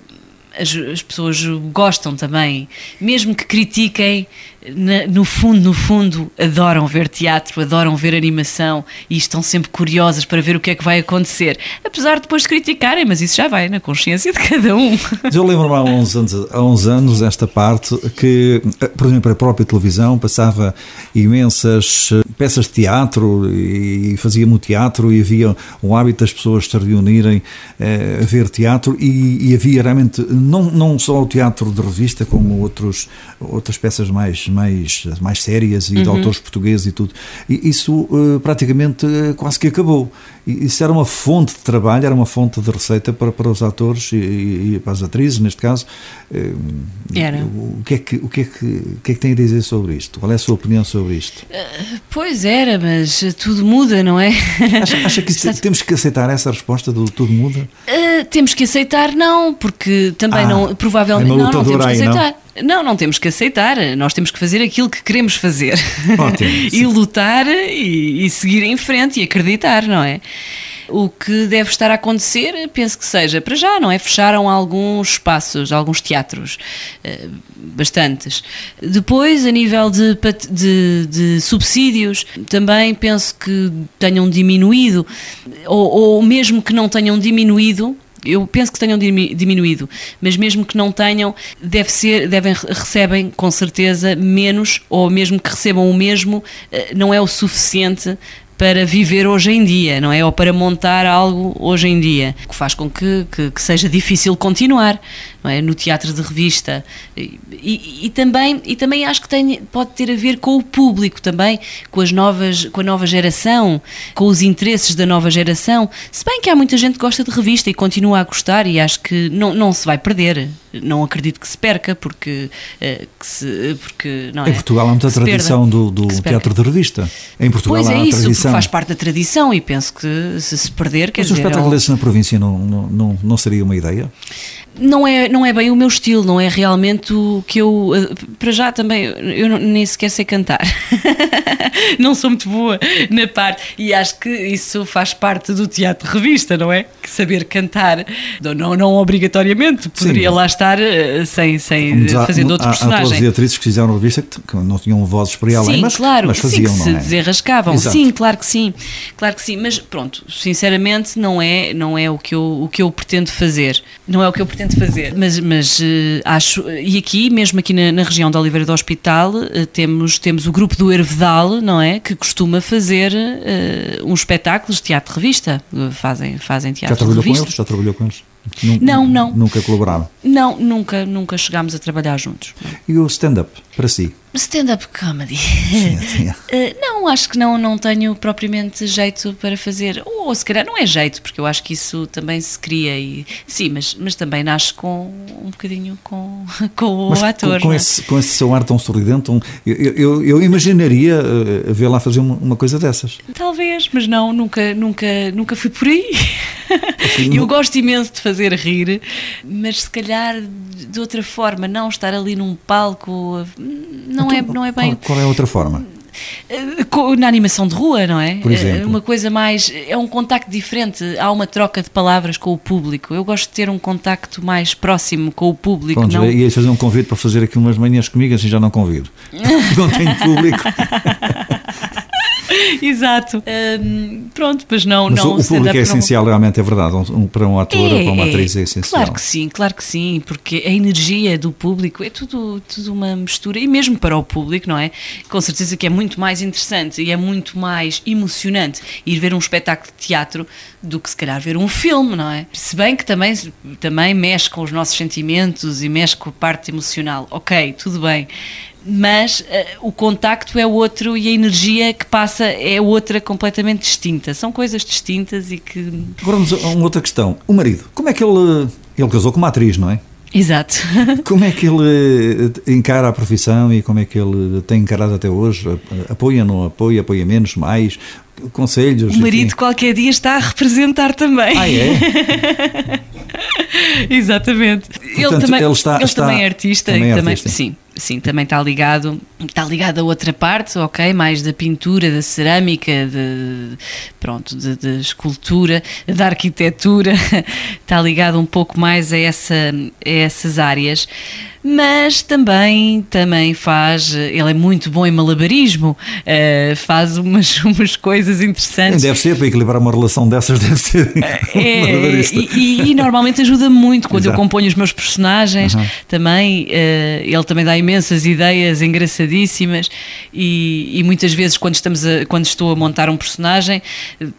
as, as pessoas gostam também, mesmo que critiquem, na, no fundo, no fundo, adoram ver teatro, adoram ver animação e estão sempre curiosas para ver o que é que vai acontecer. Apesar de depois de criticarem, mas isso já vai na consciência de cada um. Eu lembro-me há uns anos, há uns anos esta parte que, por exemplo, a própria televisão passava imensas eh, peças de teatro e fazia-me o teatro e havia o hábito das pessoas se reunirem eh, a ver teatro e, e havia realmente não, não só o teatro de revista como outros, outras peças mais mais, mais sérias e uhum. de autores portugueses e tudo. E isso uh, praticamente uh, quase que acabou. Isso era uma fonte de trabalho, era uma fonte de receita para, para os atores e, e para as atrizes, neste caso. Uh, era. O que, é que, o, que é que, o que é que tem a dizer sobre isto? Qual é a sua opinião sobre isto? pois era, mas tudo muda, não é? Acha, acha que isso, temos que aceitar essa resposta do tudo muda? temos que aceitar, não, porque também ah, não, provavelmente. É não, não temos que aceitar. Não? Não, não temos que aceitar. Nós temos que fazer aquilo que queremos fazer. Ótimo, *laughs* e lutar e, e, seguir em frente e acreditar, não é? O que deve estar a acontecer, penso que seja, para já, não é? Fecharam alguns espaços, alguns teatros, eh, bastantes. Depois, a nível de, de, de subsídios, também penso que tenham diminuído, ou, ou mesmo que não tenham diminuído, eu penso que tenham diminuído, mas mesmo que não tenham, deve ser, devem, recebem com certeza menos, ou mesmo que recebam o mesmo, eh, não é o suficiente para viver hoje em dia, não é? Ou para montar algo hoje em dia, que faz com que, que, que seja difícil continuar é? no teatro de revista. E, e, e, também, e também acho que tem, pode ter a ver com o público também, com, as novas, com a nova geração, com os interesses da nova geração. Se bem que há muita gente que gosta de revista e continua a gostar, e acho que não, não se vai perder. Não acredito que se perca, porque. Eh, que se, porque não em é? Portugal há muita tradição do, do teatro de revista. Em Portugal pois há é isso, tradição faz parte da tradição e penso que se se perder, quer Mas dizer... Mas um espetáculo desses na província não, não, não, não seria uma ideia? Não é, não é bem o meu estilo, não é realmente o que eu. Eh, para já também, eu nem sequer sei cantar. *laughs* não sou muito boa na parte. E acho que isso faz parte do teatro revista, não é? Que saber cantar, não, não obrigatoriamente, poderia Sim. lá estar eh, sem, sem há, fazendo outro há, personagem. Há atores e atrizes que fizeram revista que não tinham vozes para sim, mas, claro, mas faziam, sim, que se é? desenrascavam. Exato. Sim, claro que sim. Claro que sim. Mas pronto, sinceramente, não é, não é o, que eu, o que eu pretendo fazer. Não é o que eu pretendo tento fazer. Mas, mas uh, acho. E aqui, mesmo aqui na, na, região da Oliveira do Hospital, uh, temos, temos o grupo do Hervedal, não é? Que costuma fazer uh, uns espetáculos de teatro-revista. Fazem, fazem teatro Já trabalhou com eles? Já trabalhou com eles? não, não. Nunca colaboraram? Não, nunca, nunca chegámos a trabalhar juntos. E o stand-up, para si? Stand-up comedy. Sim, sim. uh, *laughs* não, acho que não, não tenho propriamente jeito para fazer. Ou, ou se calhar não é jeito, porque eu acho que isso também se cria. E, sim, mas, mas também nasce com um bocadinho com, *laughs* com o mas ator. Com, com, é? esse, com esse seu ar tão sorridente, um, eu, eu, eu, imaginaria uh, vê-la fazer uma, uma, coisa dessas. Talvez, mas não, nunca, nunca, nunca fui por aí. *laughs* eu gosto imenso de fazer rir, mas se calhar de outra forma, não estar ali num palco. Não, então, é, não é bem. Qual, qual é a outra forma? Eh, na animação de rua, não é? Por exemplo. Uma coisa mais. É um contacto diferente, há uma troca de palavras com o público. Eu gosto de ter um contacto mais próximo com o público. Pronto, não... ia fazer um convite para fazer aqui umas manhãs comigo, assim já não convido. *laughs* não tenho público. *laughs* *laughs* Exato. Um, pronto, mas não. Mas não, o, público é essencial, realmente, é verdade. Um, para um ator é, ou para uma atriz é essencial. Claro que sim, claro que sim, porque a energia do público é tudo, tudo uma mistura, e mesmo para o público, não é? Com certeza que é muito mais interessante e é muito mais emocionante ir ver um espetáculo de teatro do que se calhar ver um filme, não é? Se bem que também, também mexe com os nossos sentimentos e mexe com a parte emocional. Ok, tudo bem mas uh, o contacto é outro e a energia que passa é outra completamente distinta. São coisas distintas e que. Agora vamos a uma outra questão. O marido, como é que ele. Ele casou com uma atriz, não é? Exato. *laughs* Como é que ele eh, encara a profissão e como é que ele tem encarado até hoje? Apoia, não apoia, apoia menos, mais? Conselhos? O marido enfim. qualquer dia está a representar também. Ah, é? *laughs* Exatamente. Portanto, ele também, ele está, ele está, também é artista. Também é também, artista. Sim, sim, também está ligado, está ligado a outra parte, ok, mais da pintura, da cerâmica, de, pronto, de, de escultura, da arquitetura, *laughs* está ligado um pouco mais a, essa, a essas áreas mas também, também faz, ele é muito bom em malabarismo, uh, faz umas, *laughs* umas coisas interessantes. Deve ser, para equilibrar uma relação dessas, deve ser. *laughs* É, e, e, e, normalmente ajuda muito quando Exato. eu componho os meus personagens, uhum. também, uh, ele também dá imensas ideias engraçadíssimas e, e, muitas vezes quando, estamos a, quando estou a montar um personagem,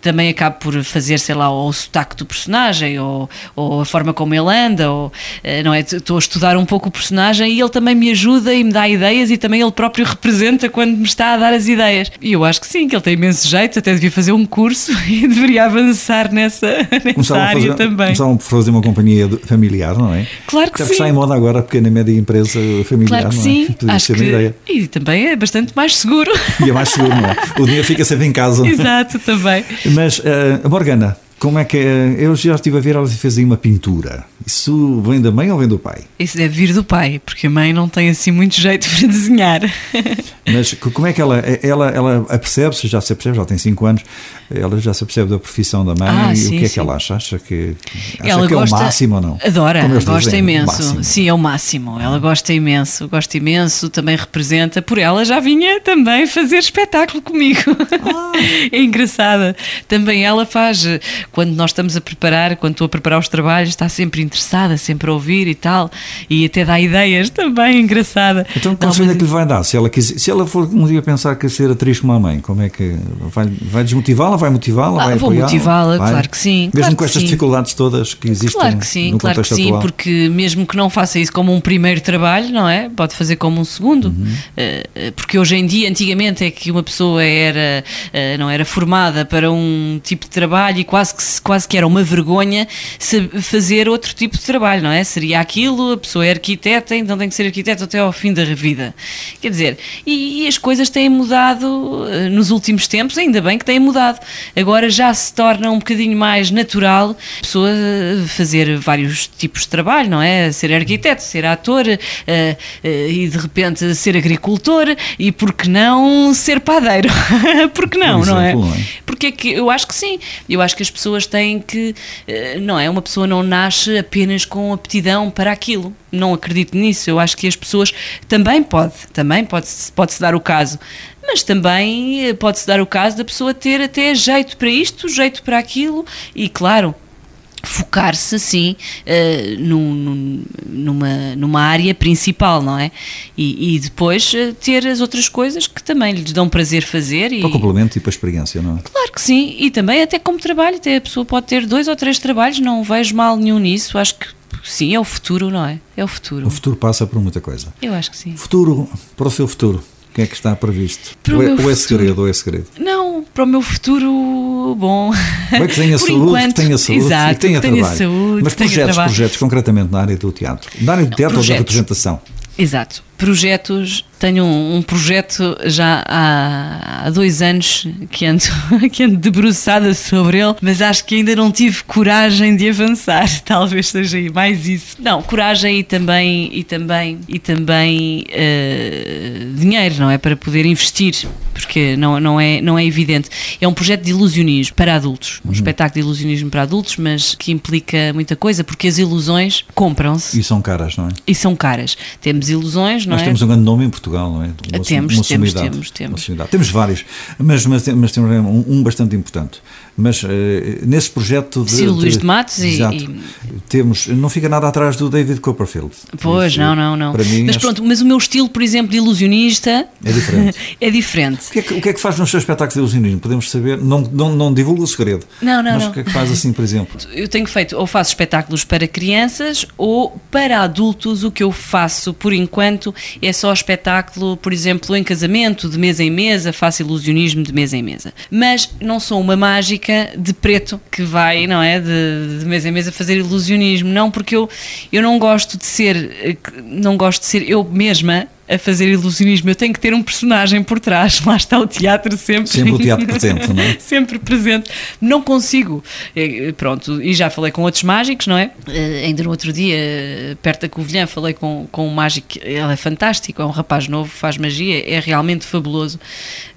também acabo por fazer, sei lá, ou o sotaque do personagem, ou, ou a forma como ele anda, ou, uh, não é? Estou a estudar um pouco o personagem personagem e ele também me ajuda e me dá ideias e também ele próprio *laughs* representa quando me está a dar as ideias. E eu acho que sim, que ele tem imenso jeito, até devia fazer um curso *laughs* e deveria avançar nessa, *laughs* nessa área fazer, também. Começavam por fazer uma companhia familiar, não é? Claro que Deve sim. está em moda agora a pequena e média empresa familiar, claro que não é? sim. Podia acho que, ideia. E também é bastante mais seguro. E é mais seguro, não é? O dinheiro fica sempre em casa. Exato, também. Mas, uh, Morgana, como é que é? Eu já estive a ver, ela fez aí uma pintura. Isso vem da mãe ou vem do pai? Isso deve vir do pai, porque a mãe não tem assim muito jeito *laughs* para desenhar. Mas como é que ela, ela, ela apercebe-se, já se apercebe, já tem 5 anos, ela já se apercebe da profissão da mãe Ah, e sim, o que é sim. que ela acha? Acha que, acha ela que gosta, é o máximo ou não? Adora, gosta dizem, imenso. Sim, é o máximo. Ela gosta imenso, gosta imenso, também representa. Por ela já vinha também fazer espetáculo comigo. Ah. *laughs* é engraçada. Também ela faz, quando nós estamos a preparar, quando estou a preparar os trabalhos, está sempre interessada, sempre a ouvir e tal. E até dá ideias também, engraçada. Então, que conselho é que lhe vai dar? Se ela, quiser, se ela for um dia pensar que ser atriz como a mãe, como é que vai, vai desmotivá-la? Vai motivá-la? Ah, vai vou motivá-la, claro que sim, Mesmo claro com estas sim. dificuldades todas que existem Claro que sim, no claro que sim, atual. porque mesmo que não faça isso como um primeiro trabalho, não é? Pode fazer como um segundo. Uhum. Eh, eh, porque hoje em dia, antigamente, é que uma pessoa era, eh, não era formada para um tipo de trabalho e quase que, se- quase que era uma vergonha fazer outro tipo de trabalho, não é? Seria aquilo, a pessoa é arquiteta, então tem que ser arquiteta até ao fim da vida. Quer dizer, e, e as coisas têm mudado eh, nos últimos tempos, ainda bem que têm mudado. Agora já se torna um bocadinho mais natural a pessoa eh, fazer vários tipos de trabalho, não é? Ser arquiteto, ser ator eh, eh, e de repente ser agricultor e por que não ser padeiro? *laughs* por que não é? exemplo, não é? Porque é que eu acho que sim, eu acho que as pessoas têm que, eh, não é? Uma pessoa não nasce apenas com aptidão para aquilo. Não acredito nisso. Eu acho que as pessoas também pode, também pode pode dar o caso, mas também eh, pode se dar o caso da pessoa ter até jeito para isto, jeito para aquilo e claro focar-se assim eh, num- num- numa, numa área principal, não é? E, e depois eh, ter as outras coisas que também lhes dão prazer fazer e, Para o complemento e para a experiência, não é? Claro que sim, e também até como trabalho, até a pessoa pode ter dois ou três trabalhos, não vejo mal nenhum nisso, acho que sim, é o futuro, não é? É o futuro. O futuro passa por muita coisa. Eu acho que sim. Futuro, para o seu futuro, o que é que está previsto? Ou, é, ou é segredo, ou é segredo? Não, para o meu futuro, bom. Bem que tenha saúde, enquanto, que tenha saúde exato, e que tenha que tenha trabalho. saúde, Mas projetos, projetos, concretamente na área do teatro. Na área do teatro ou da representação? Exato. Projetos, tenho um, um projeto já há, há dois anos que ando, *laughs* que ando debruçada sobre ele, mas acho que ainda não tive coragem de avançar. *laughs* Talvez seja mais isso. Não, coragem e também, e também, e também eh, dinheiro, não é? Para poder investir, porque não, não, é, não é evidente. É um projeto de ilusionismo para adultos, um espetáculo de ilusionismo para adultos, mas que implica muita coisa, porque as ilusões compram-se E são caras, não é? e são caras. Temos ilusões, não Nós é? temos um grande nome em Portugal, não é? Uma, Temos, uma temos, temos, temos. sumidade. Temos vários, mas, mas, mas temos um, um bastante importante. Mas eh, nesse projeto de. Sim, o Luís de Matos e- Exato, e- Temos, não fica nada atrás do David Copperfield. Pois, Isso, não, não, não. Para mim, mas acho- pronto, mas o meu estilo, por exemplo, de ilusionista É diferente. *laughs* é diferente. O que, é que, o que é que faz nos seus espetáculos de ilusionismo? Podemos saber, não, não, não divulga o segredo. Não, não, Mas não. o que é que faz assim, por exemplo? Eu tenho feito, ou faço espetáculos para crianças ou para adultos. O que eu faço, por enquanto, é só espetáculo, por exemplo, em casamento, de mesa em mesa, faço ilusionismo de mesa em mesa. Mas não sou uma mágica de preto que vai, não é? De, de mesa em mesa fazer ilusionismo. Não, porque eu, eu não gosto de ser, eh, não gosto de ser eu mesma a fazer ilusionismo. Eu tenho que ter um personagem por trás. Lá está o teatro sempre. Sempre o teatro presente, não é? *laughs* sempre presente. Não consigo. Eh, Pronto, e já falei com outros mágicos, não é? Eh, Ainda no outro dia, eh, perto da Covilhã, falei com, com um mágico, ele é fantástico, é um rapaz novo, faz magia, é realmente fabuloso,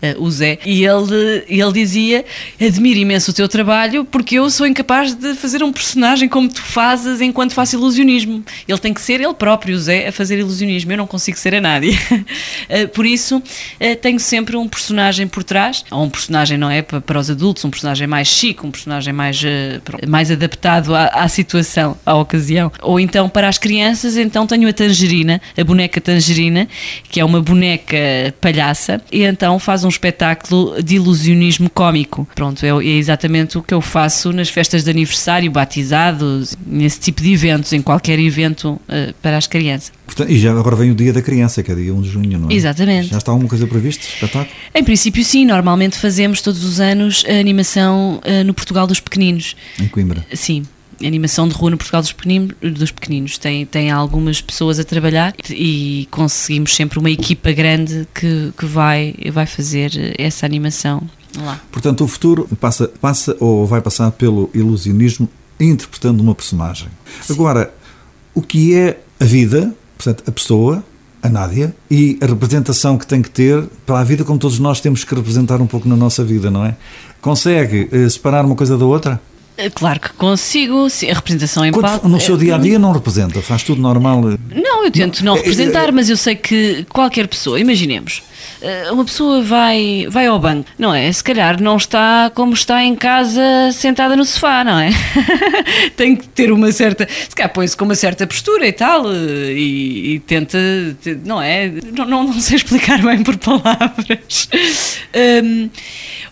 eh, o Zé. E ele, ele dizia: Admiro imenso o teu trabalho, porque eu sou incapaz de fazer um personagem como tu fazes enquanto faço ilusionismo. Ele tem que ser ele próprio, o Zé, a fazer ilusionismo. Eu não consigo ser a nádia. *laughs* Eh, Por isso, eh, tenho sempre um personagem por trás, ou um personagem, não é? pa- Para os adultos, um personagem mais chique, um personagem mais, eh, mais adaptado à, à situação, à ocasião. Ou então para as crianças, então tenho a Tangerina, a boneca Tangerina, que é uma boneca palhaça, e então faz um espetáculo de ilusionismo cómico. Pronto, é, é exatamente o que eu faço nas festas de aniversário, batizados, nesse tipo de eventos, em qualquer evento eh, para as crianças. Portanto, e já agora vem o dia da criança, que é dia 1 de junho, não é? Exatamente. Já está alguma coisa prevista? Espetáculo? Em princípio, sim. Normalmente fazemos todos os anos a animação eh, no Portugal dos Pequeninos. Em Coimbra. Sim. Animação de rua no Portugal dos Pequeninos, dos pequeninos. Tem, tem algumas pessoas a trabalhar e conseguimos sempre uma equipa grande que, que vai, vai fazer essa animação lá. Portanto, o futuro passa, passa ou vai passar pelo ilusionismo interpretando uma personagem. Agora, o que é a vida, portanto, a pessoa, a Nádia, e a representação que tem que ter para a vida, como todos nós temos que representar um pouco na nossa vida, não é? Consegue uh, separar uma coisa da outra? Eh, claro que consigo, a representação em Quando, palco. No seu dia a dia não representa, faz tudo normal. Não, eu tento não, não representar, mas eu sei que qualquer pessoa, imaginemos, eh, uma pessoa vai, vai ao banco, não é? Se calhar não está como está em casa sentada no sofá, não é? *laughs* Tem que ter uma certa. Se calhar põe-se com uma certa postura e tal, e, e tenta. Não é? Não, não, não, sei *laughs* explicar bem por palavras. *laughs* Um,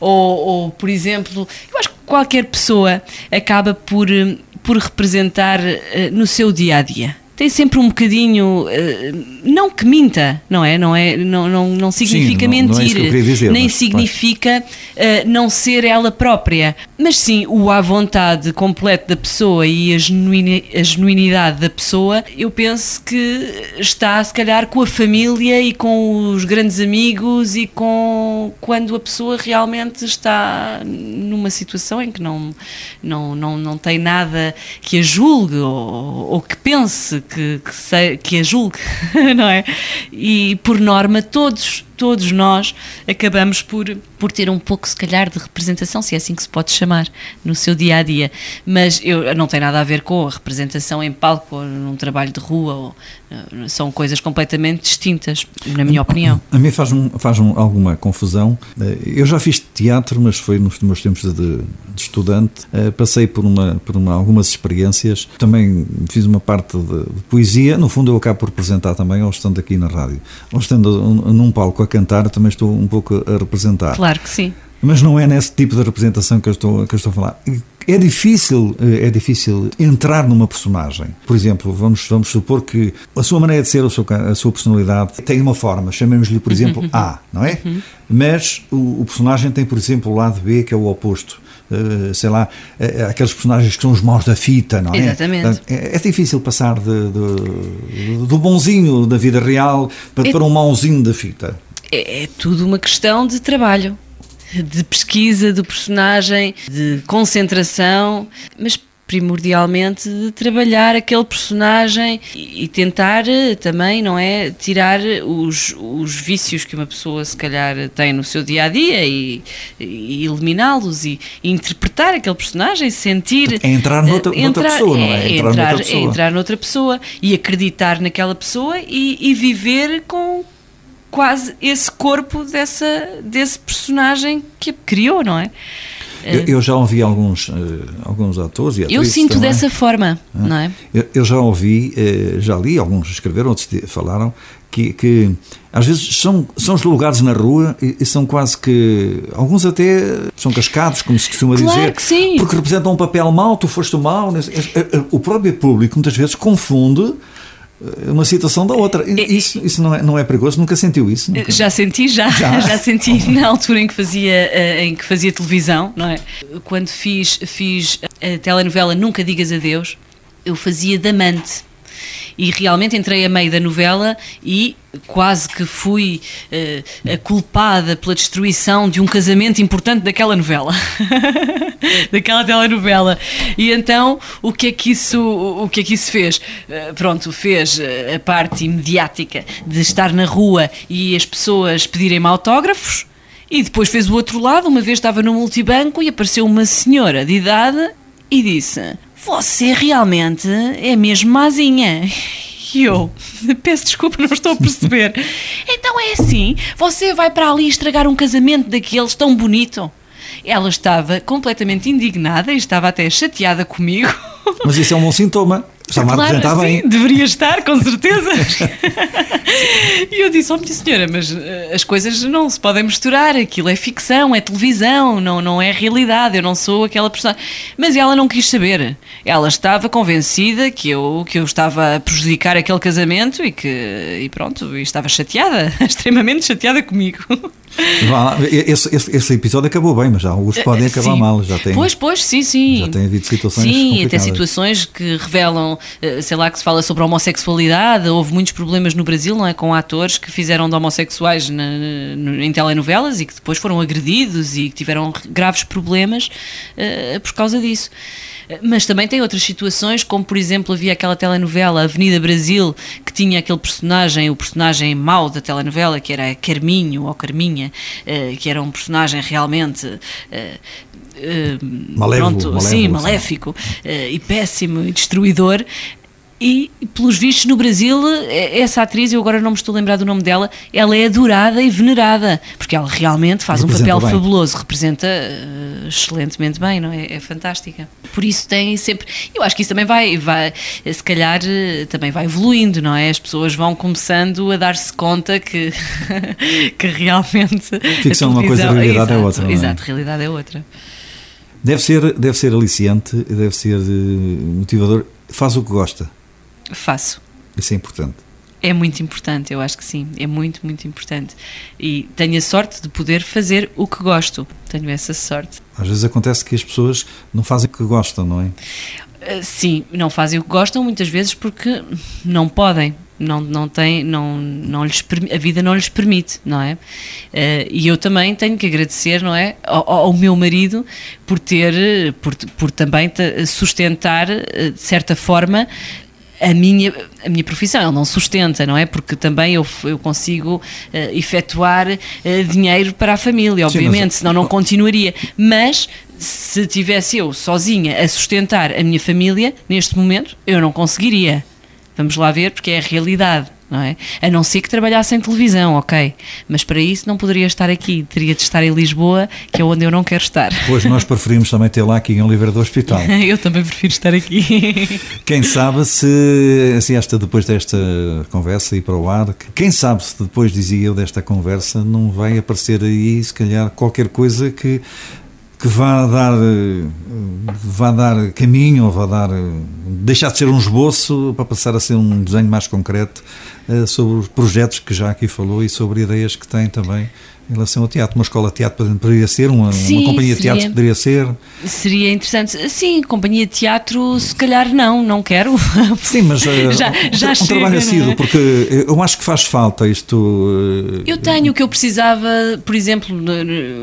ou, ou, por exemplo, eu acho que qualquer pessoa acaba por, por representar uh, no seu dia a dia tem sempre um bocadinho uh, não que minta, não é? Não é não, não, não significa sim, mentir, não, não é dizer, nem mas, significa uh, não ser ela própria, mas sim o à vontade completo da pessoa e a, genuini, a genuinidade da pessoa, eu penso que está se calhar com a família e com os grandes amigos e com quando a pessoa realmente está numa situação em que não não, não, não tem nada que a julgue ou, ou que pense que, que, sei, que a julgue, *laughs* não é? E por norma, todos, todos nós acabamos por, por ter um pouco, se calhar, de representação, se é assim que se pode chamar, no seu dia a dia. Mas eu, não tem nada a ver com a representação em palco ou num trabalho de rua, ou, eh, são coisas completamente distintas, na minha opinião. A mim faz, um, faz um, alguma confusão. Eh, eu já fiz teatro, mas foi nos meus tempos de, de estudante. Eh, passei por, uma, por uma, algumas experiências, também fiz uma parte de, de poesia. No fundo, eu acabo por representar também, ou estando aqui na rádio, ou estando num palco cantar, também estou um pouco a representar. Claro que sim. Mas não é nesse tipo de representação que eu estou, que eu estou a falar. É difícil, é difícil entrar numa personagem. Por exemplo, vamos, vamos supor que a sua maneira de ser, a sua, a sua personalidade tem uma forma, chamemos-lhe, por exemplo, A, não é? Mas o, o, personagem tem, por exemplo, o lado B, que é o oposto. Uh, sei lá, uh, aqueles personagens que são os maus da fita, não é? Exatamente. É, é difícil passar de, de, do bonzinho da vida real para, é, para um mauzinho da fita. É, é tudo uma questão de trabalho de pesquisa do personagem, de concentração, mas primordialmente de trabalhar aquele personagem e tentar eh, também, não é, tirar os, os vícios que uma pessoa se calhar tem no seu dia a dia e, e eliminá-los e, e, interpretar aquele personagem, sentir. É entrar noutra, entrar, noutra pessoa, não é? é entrar, entrar, noutra pessoa. É entrar noutra pessoa e acreditar naquela pessoa e, e viver com quase esse corpo dessa, desse personagem que criou, não é? Eu, eu, já ouvi alguns, uh, alguns atores e atrizes Eu sinto também. dessa forma, ah, não é? Eu, eu já ouvi, uh, já li, alguns escreveram, outros falaram, que, que, às vezes são, são lugares na rua e, e, são quase que. Alguns até são cascados, como se costuma claro dizer. Que sim. Porque representam um papel mau, tu foste o mau. O próprio público muitas vezes confunde uma situação da outra. Isso, isso não, é, não é perigoso? Nunca sentiu isso? Nunca? Já senti, já. Já, *laughs* já senti na altura em que, fazia, eh, em que fazia televisão, não é? Quando fiz, fiz a telenovela Nunca Digas Adeus, eu fazia damante e realmente entrei a meio da novela e quase que fui uh, culpada pela destruição de um casamento importante daquela novela, *laughs* daquela telenovela. E então o que é que isso, o que é que isso fez? Uh, pronto, fez a parte mediática de estar na rua e as pessoas pedirem-me autógrafos. E depois fez o outro lado, uma vez estava no multibanco e apareceu uma senhora de idade e disse: Você realmente é mesmo mazinha. E *laughs* eu, peço desculpa, não estou a perceber. então é assim: você vai para ali estragar um casamento daqueles tão bonito? Ela estava completamente indignada e estava até chateada comigo. Mas isso é um bom sintoma. Está-me claro, a representar sim, bem. deveria estar, com certeza. *laughs* e eu disse, oh minha senhora, mas uh, as coisas não se podem misturar, aquilo é ficção, é televisão, não, não é realidade, eu não sou aquela pessoa. Mas ela não quis saber. Ela estava convencida que eu, que eu estava a prejudicar aquele casamento e que, e pronto, e estava chateada, *laughs* extremamente chateada comigo. Esse, esse, esse, episódio acabou bem, mas já alguns podem acabar sim. mal. Já tem, pois, pois, sim, sim. Já tem havido situações Sim, até situações que revelam, eh, sei lá, que se fala sobre a homossexualidade. Houve muitos problemas no Brasil, não é? Com atores que fizeram de homossexuais na, na, em telenovelas e que depois foram agredidos e que tiveram graves problemas uh, por causa disso. Mas também tem outras situações, como por exemplo havia aquela telenovela Avenida Brasil, que tinha aquele personagem, o personagem mau da telenovela, que era Carminho ou Carminha, eh, que era um personagem realmente. Uh, malévolo, pronto, malévolo, sim, maléfico uh, e péssimo e destruidor e, pelos vistos, no Brasil, essa atriz, eu agora não me estou a lembrar do nome dela, ela é adorada e venerada, porque ela realmente faz representa um papel bem. fabuloso, representa uh, excelentemente bem, não é? É fantástica. Por isso tem sempre. Eu acho que isso também vai, vai se calhar, eh, também vai evoluindo, não é? As pessoas vão começando a dar-se conta que, *laughs* que realmente. Ficção é uma coisa, a realidade é exato, é outra. Não é? Exato, a realidade é outra. Deve ser, deve ser aliciante, deve ser motivador. Faz o que gosta. Faço. Isso é importante. É muito importante, eu acho que sim, é muito, muito importante. E tenho a sorte de poder fazer o que gosto, tenho essa sorte. Às vezes acontece que as pessoas não fazem o que gostam, não é? Uh, sim, não fazem o que gostam muitas vezes porque não podem, não, não tem, não, não lhes, a vida não lhes permite, não é? Uh, e eu também tenho que agradecer, não é, ao, ao meu marido por ter, por, por também sustentar, eh, de certa forma, a minha, a minha profissão, ele não sustenta, não é? Porque também eu, eu consigo uh, efetuar uh, dinheiro para a família, obviamente, Sim, senão não continuaria. Mas se tivesse eu sozinha a sustentar a minha família, neste momento, eu não conseguiria. Vamos lá ver, porque é a realidade não é? A não ser que trabalhasse em televisão, ok. Mas para isso não poderia estar aqui, teria de estar em Lisboa, que é onde eu não quero estar. Pois nós preferimos também ter lá aqui em Oliveira do Hospital. *laughs* eu também prefiro estar aqui. *laughs* Quem sabe se, se esta, depois desta conversa e para o ar, quem sabe se depois, dizia eu, desta conversa, não vai aparecer aí, se calhar, qualquer coisa que que vá dar, vá dar caminho ou vá dar, deixar de ser um esboço para passar a ser um desenho mais concreto uh, sobre os projetos que já aqui falou e sobre ideias que tem também em relação ao teatro. Uma escola de teatro poderia ser, uma, Sim, uma companhia seria, de teatro poderia ser. Seria interessante. Sim, companhia de teatro, se calhar não, não quero. *laughs* Sim, mas já, um, já um chega, trabalho assíduo, é? porque eu acho que faz falta isto. Uh, eu tenho o que eu precisava, por exemplo,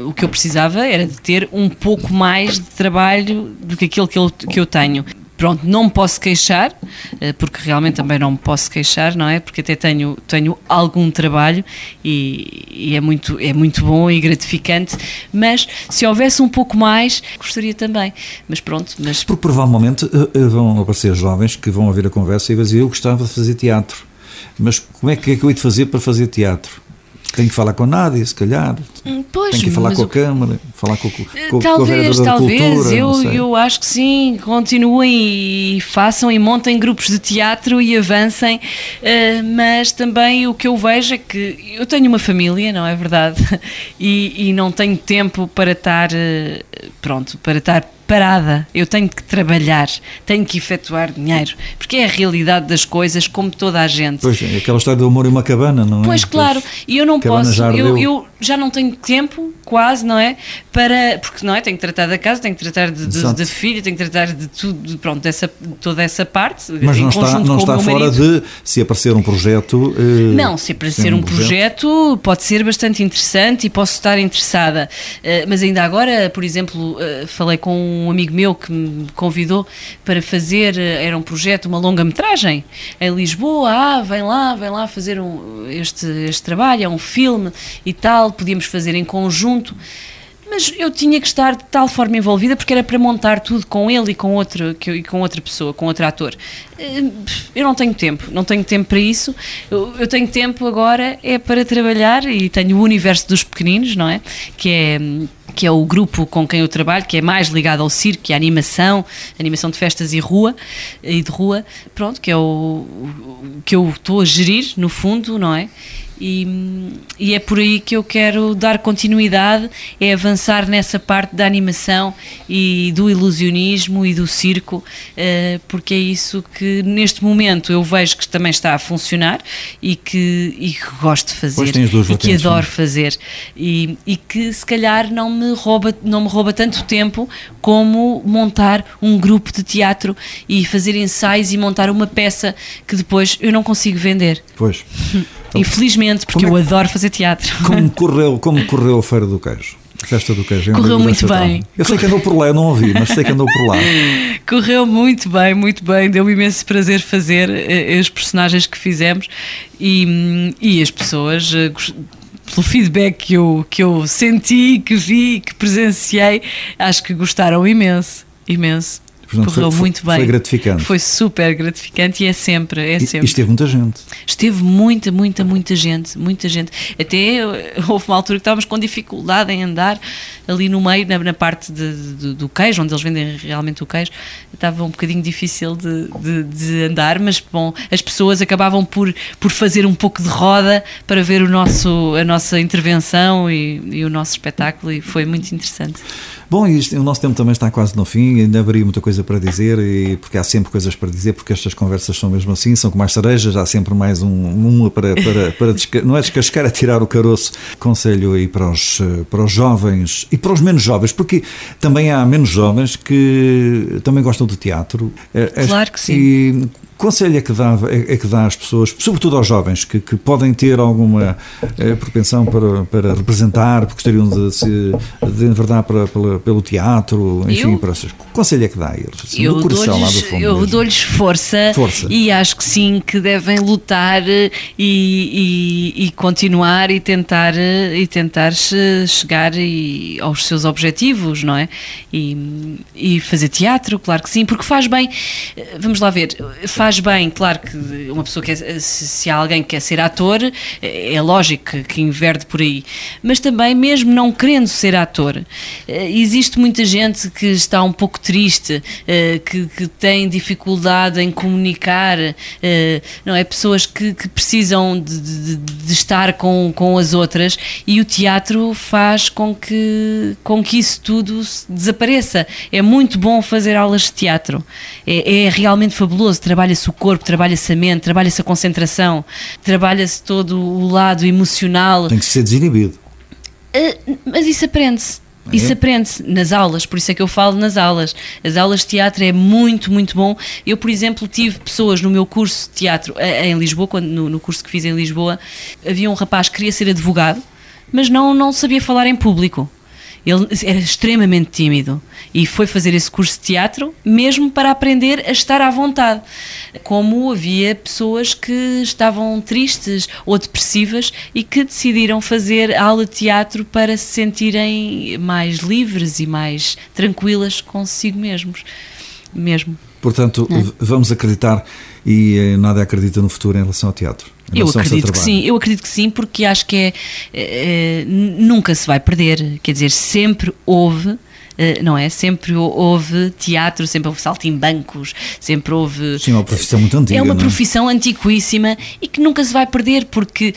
o que eu precisava era de ter um pouco mais de trabalho do que aquilo que eu, que eu tenho pronto, não me posso queixar, eh, porque realmente também não me posso queixar, não é? Porque até tenho, tenho algum trabalho e, e, é, muito, é muito bom e gratificante, mas se houvesse um pouco mais, gostaria também. Mas pronto. Mas... Porque provavelmente eh, eh, vão aparecer jovens que vão ouvir a conversa e vão dizer: Eu gostava de fazer teatro, mas como é que é que eu hei de fazer para fazer teatro? Tem que falar com a Nádia, se calhar. Hum, pois, tem que falar com a Câmara, falar com, com, talvez, com a talvez, Cultura, eu, eu acho que sim, continuem e façam e montem grupos de teatro e avancem, uh, mas também o que eu vejo é que eu tenho uma família, não é verdade? *laughs* E, e não tenho tempo para estar, uh, pronto, para estar parada, eu tenho que trabalhar, tenho que efetuar dinheiro, porque é a realidade das coisas, como toda a gente. Pois, é aquela história do amor e uma cabana, não é? Pois, claro, e eu não posso, já eu, eu, já não tenho tempo, quase, não é? Para, porque não é? Tenho que tratar da casa, tenho que tratar de, de, de filho, tenho que tratar de tudo, pronto, dessa, toda essa parte. Mas não está, não está fora marido. de se aparecer um projeto. Eh, não, se aparecer um, um projeto, projeto, pode ser bastante interessante e posso estar interessada. Uh, mas ainda agora, por exemplo, uh, falei com um amigo meu que me convidou para fazer, eh, era um projeto, uma longa-metragem em Lisboa. Ah, vem lá, vem lá fazer um, este, este trabalho, é um filme e tal, podíamos fazer em conjunto. Mas eu tinha que estar de tal forma envolvida porque era para montar tudo com ele e com, outro, e com outra pessoa, com outro ator. Eh, eu não tenho tempo, não tenho tempo para isso. Eu, eu tenho tempo agora é para trabalhar e tenho o universo dos pequeninos, não é? Que é que é o grupo com quem eu trabalho, que é mais ligado ao circo, e à animação, animação de festas e rua e de rua, pronto, que é o, o que eu estou a gerir no fundo, não é? E, e, é por aí que eu quero dar continuidade, é avançar nessa parte da animação e do ilusionismo e do circo, uh, porque é isso que neste momento eu vejo que também está a funcionar e que, e que gosto de fazer e que adoro fazer e, e que se calhar não me rouba não me rouba tanto tempo como montar um grupo de teatro e fazer ensaios e montar uma peça que depois eu não consigo vender. Pois. *laughs* Infelizmente, porque é, eu adoro fazer teatro. Como *laughs* correu, como correu a Feira do Queijo? Festa do Queijo. Correu muito bem. Eu sei que andou por lá, eu não ouvi, mas sei que andou por lá. *laughs* Correu muito bem, muito bem. Deu-me imenso prazer fazer uh, os personagens que fizemos e, e as pessoas. Uh, pelo feedback que eu, que eu senti, que vi, que presenciei, acho que gostaram imenso, imenso. Portanto, correu foi, muito bem. Foi gratificante. Foi super gratificante e é sempre, é sempre. E esteve muita gente. Esteve muita, muita, muita gente, muita gente. Até eh, houve uma altura que estávamos com dificuldade em andar ali no meio, na, na parte de, de, do queijo, onde eles vendem realmente o queijo. Estava um bocadinho difícil de, de, de, andar, mas bom, as pessoas acabavam por, por fazer um pouco de roda para ver o nosso, a nossa intervenção e, e o nosso espetáculo e foi muito interessante. Bom, isto, o nosso tempo também está quase no fim, ainda haveria muita coisa para dizer, e, porque há sempre coisas para dizer, porque estas conversas são mesmo assim, são como as cerejas, há sempre mais um, uma para, para, para não é descascar, é tirar o caroço. Conselho aí para os, para os jovens e para os menos jovens, porque também há menos jovens que também gostam de teatro. Eh, claro que sim. E conselho é que dá, é, é, que dá às pessoas, sobretudo aos jovens, que, que podem ter alguma é, propensão para, para representar, porque gostariam de se de enverdar para, para, pelo teatro, enfim, eu, para essas. Que conselho é que dá a eles? Assim, eu dou-lhes eu dou-lhes força, força, e acho que sim, que devem lutar e, e, e continuar e tentar, e tentar chegar e, aos seus objetivos, não é? E, e fazer teatro, claro que sim, porque faz bem. Vamos lá ver, faz faz bem, claro que uma pessoa quer, se há alguém que quer ser ator, é lógico que, que inverte por aí. Mas também, mesmo não querendo ser ator, eh, existe muita gente que está um pouco triste, eh, que, que tem dificuldade em comunicar, eh, não é? Pessoas que, que precisam de, de, de, estar com, com as outras e o teatro faz com que, com que isso tudo desapareça. É muito bom fazer aulas de teatro, é, é realmente fabuloso, trabalha trabalha-se o corpo, trabalha-se a mente, trabalha-se a concentração, trabalha-se todo o lado emocional. Tem que ser desinibido. Uh, mas isso aprende-se. É? Isso aprende-se nas aulas, por isso é que eu falo nas aulas. As aulas de teatro é muito, muito bom. Eu, por exemplo, tive pessoas no meu curso de teatro em Lisboa, quando, no, no curso que fiz em Lisboa, havia um rapaz que queria ser advogado, mas não, não sabia falar em público. Ele era extremamente tímido e foi fazer esse curso de teatro mesmo para aprender a estar à vontade. Como havia pessoas que estavam tristes ou depressivas e que decidiram fazer aula de teatro para se sentirem mais livres e mais tranquilas consigo mesmos. Mesmo. Portanto, é. vamos acreditar e eh, nada acredita no futuro em relação ao teatro. Eu acredito que sim, eu acredito que sim, porque acho que é, é, nunca se vai perder, quer dizer, sempre houve não é? Sempre houve teatro, sempre houve saltimbancos, sempre houve. Sim, é uma profissão muito antiga. É uma profissão antiquíssima e que nunca se vai perder, porque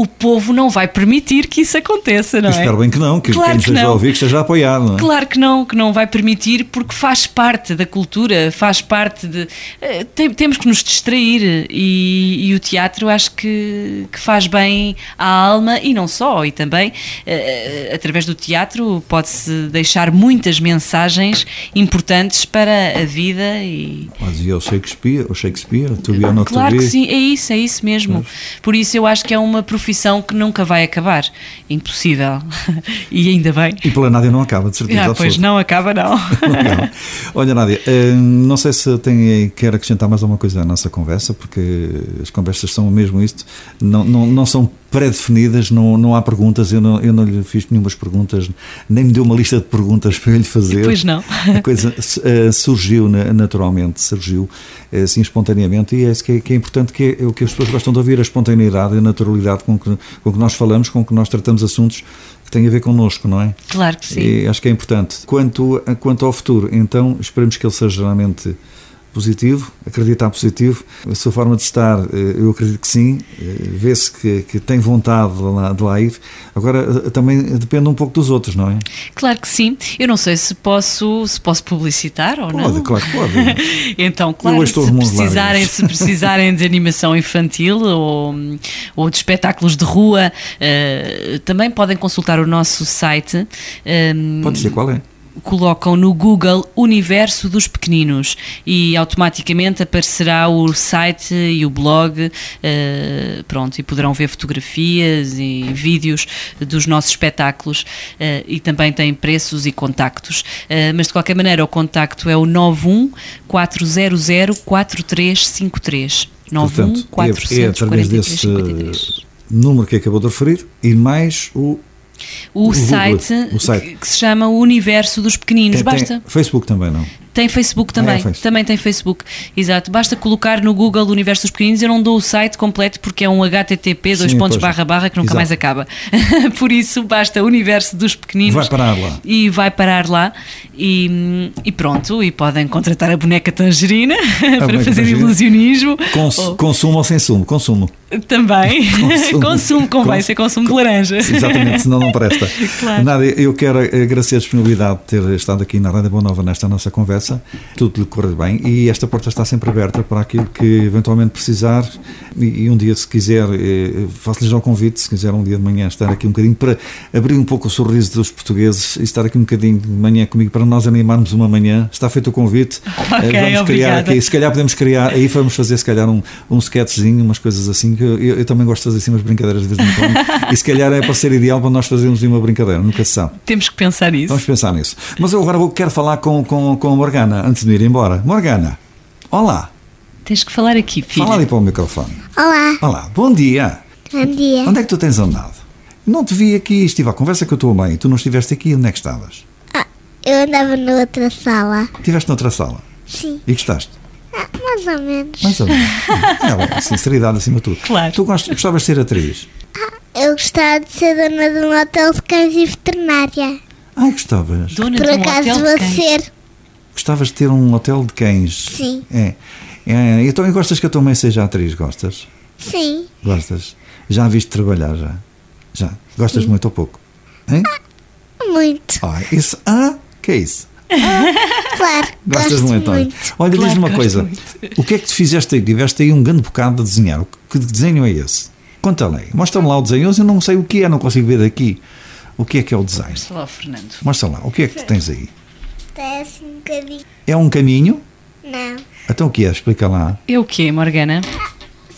o povo não vai permitir que isso aconteça, não é? Espero bem que não, que claro quem esteja a ouvir que esteja apoiado. Não é? Claro que não, que não vai permitir, porque faz parte da cultura, faz parte de. Eh, tem, temos que nos distrair e, e, o teatro acho que, que faz bem à alma e não só, e também uh, através do teatro pode-se deixar muitas mensagens importantes para a vida e. Mas e o Shakespeare, o Shakespeare, to be or not Claro que sim, é isso, é isso mesmo. Mas... Por isso eu acho que é uma profissão profissão que nunca vai acabar. Impossível. *laughs* e ainda bem. E pela Nádia não acaba, de certeza. Ah, pois não acaba, não. *laughs* não Olha, Nádia, eh, não sei se tem, quer acrescentar mais alguma coisa à nossa conversa, porque as conversas são mesmo isto. Não, não, não são pré-definidas, não, não há perguntas, eu não, eu não lhe fiz nenhumas perguntas, nem me deu uma lista de perguntas para eu lhe fazer. Pois não. A coisa *laughs* uh, surgiu naturalmente, surgiu assim espontaneamente, e é isso que é, que é importante, que é, é, o que as pessoas gostam de ouvir, a espontaneidade, a naturalidade com que, com que nós falamos, com que nós tratamos assuntos que têm a ver connosco, não é? Claro que sim. E acho que é importante. Quanto, quanto ao futuro, então, esperemos que ele seja realmente positivo, acreditar positivo. A sua forma de estar, eh, eu acredito que sim, eh, vê-se que, que tem vontade de lá, de lá ir. Agora, eh, também depende um pouco dos outros, não é? Claro que sim. Eu não sei se posso, se posso publicitar ou Pode, não. claro que pode. *laughs* Então, claro, se precisarem, se precisarem de animação infantil ou, ou de espetáculos de rua, eh, também podem consultar o nosso site. ehm, Pode dizer qual é. Colocam no Google Universo dos Pequeninos e automaticamente aparecerá o site e o blog, eh, pronto, e poderão ver fotografias e vídeos dos nossos espetáculos eh, e também tem preços e contactos. Eh, mas de qualquer maneira, o contacto é o 91 400 4353. 91 Portanto, é, é 400 através desse 4353. número que acabou de referir e mais o. O, o site, o site. Que, que se chama o Universo dos Pequeninos. Tem, Basta. tem Facebook também, não? Tem Facebook Ah, é também, Facebook. também tem Facebook, exato. Basta colocar no Google o Universo dos Pequeninos. Eu não dou o site completo porque é um HTTP, dois Sim, pontos pois. barra barra que nunca Exato. mais acaba. *laughs* Por isso basta Universo dos Pequeninos. Vai parar lá. E vai parar lá e, e pronto. E podem contratar a boneca tangerina *laughs* para boneca fazer tangerina. ilusionismo. Cons, Ou- Consumo ou sem sumo? Consumo. também. *laughs* Consumo. Consumo, convém Cons- ser consumo de laranja. Exatamente, senão não presta. Claro. Nádia, eu quero agradecer a disponibilidade de ter estado aqui na Rádio Boa Nova nesta nossa conversa. Tudo lhe correr bem e esta porta está sempre aberta para aquilo que eventualmente precisar. E, e um dia, se quiser, eh, faço-lhe já o convite, se quiser um dia de manhã estar aqui um bocadinho para abrir um pouco o sorriso dos portugueses e estar aqui um bocadinho de manhã comigo para nós animarmos uma manhã. Está feito o convite. Eh, vamos criar obrigada. aqui, se calhar podemos criar, aí vamos fazer se calhar um, um sketchzinho, umas coisas assim, que eu, eu- eu também gosto de fazer assim umas brincadeiras de vez em quando. e se calhar é para ser ideal para nós fazermos uma brincadeira, nunca se sabe. Temos que pensar nisso. Vamos pensar nisso. Mas eu agora vou, quero falar com, com, com a Morgana antes de ir embora. Morgana, olá, Tens que falar aqui, filho. fala ali para o microfone. Olá, Olá, bom dia. bom dia. Onde é que tu tens andado? Não te vi aqui, estive à conversa com a tua mãe, tu não estiveste aqui, onde é que estavas? Ah, eu andava noutra sala. Estiveste noutra sala Sim, e gostaste? ah, mais ou menos. Mais ou menos. *laughs* É, sinceridade acima de tudo. Claro. Tu gost- gostavas de ser atriz? Eu gostava de ser dona de um hotel de cães e veterinária. Ai, gostavas. Dona Por de um acaso hotel de vou cães. ser. Gostavas de ter um hotel de cães? Sim. É. é. Então, e gostas que a tua mãe seja atriz? Gostas? Sim, Gostas? Já a viste trabalhar, já? Já? Gostas muito ou pouco? Hein? muito. Ah, isso... Ah, que é isso? Claro, Gostas gosto muito, olha. muito. Olha, Claro, diz-me uma coisa. muito. O que é que tu fizeste aí? Tiveste aí um grande bocado de desenhar. O que- desenho é esse? Conta-me aí. Mostra-me lá o desenho. Eu não sei o que é, não consigo ver daqui. O que é que é o design? Mostra lá, Fernando. Mostra lá. O que é que tu tens aí? Está assim um bocadinho. É um caminho? Não. Então o que é? Explica lá. É o quê, Morgana?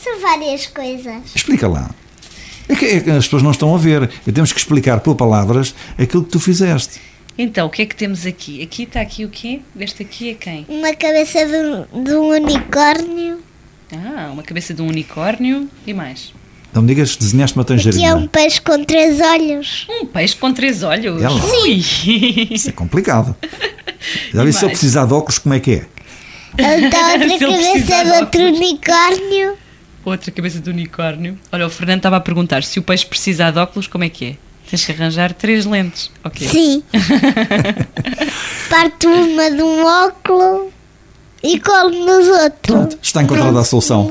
São várias coisas. Explica lá. É que, é que as pessoas não estão a ver. E temos que explicar por palavras aquilo que tu fizeste. Então, o que é que temos aqui? Aqui está aqui o quê? Este aqui é quem? Uma cabeça de um, de um unicórnio. Ah, uma cabeça de um unicórnio e mais. Não me digas que desenhaste uma Que é tangerina. um peixe com três olhos. Um peixe com três olhos. Ela. Ui. Isso é complicado. *laughs* Já E vi se eu precisar de óculos, como é que é? Então *laughs* outra cabeça de outro unicórnio. Outra cabeça de unicórnio. Olha, o Fernando estava a perguntar se o peixe precisar de óculos, como é que é? Tens que arranjar três lentes. Ok. Sim. *laughs* Parto uma de um óculo e colo nos outros. Pronto, está encontrada a solução.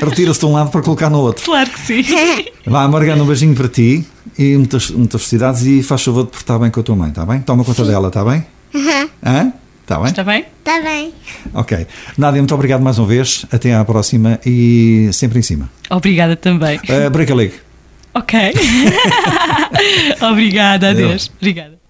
Retira-se de um lado para colocar no outro. Claro que sim. *laughs* Vá, Morgana, um beijinho para ti e muitas, muitas felicidades e faz favor de portar bem com a tua mãe, está bem? Toma conta dela, está bem? Aham, Hã? Está bem? Está bem? Tá bem. Ok. Nádia, muito obrigado mais uma vez. Até à próxima e sempre em cima. Obrigada também. Uh, break a leg. Ok. *laughs* Obrigada, Adeus. adeus. Obrigada.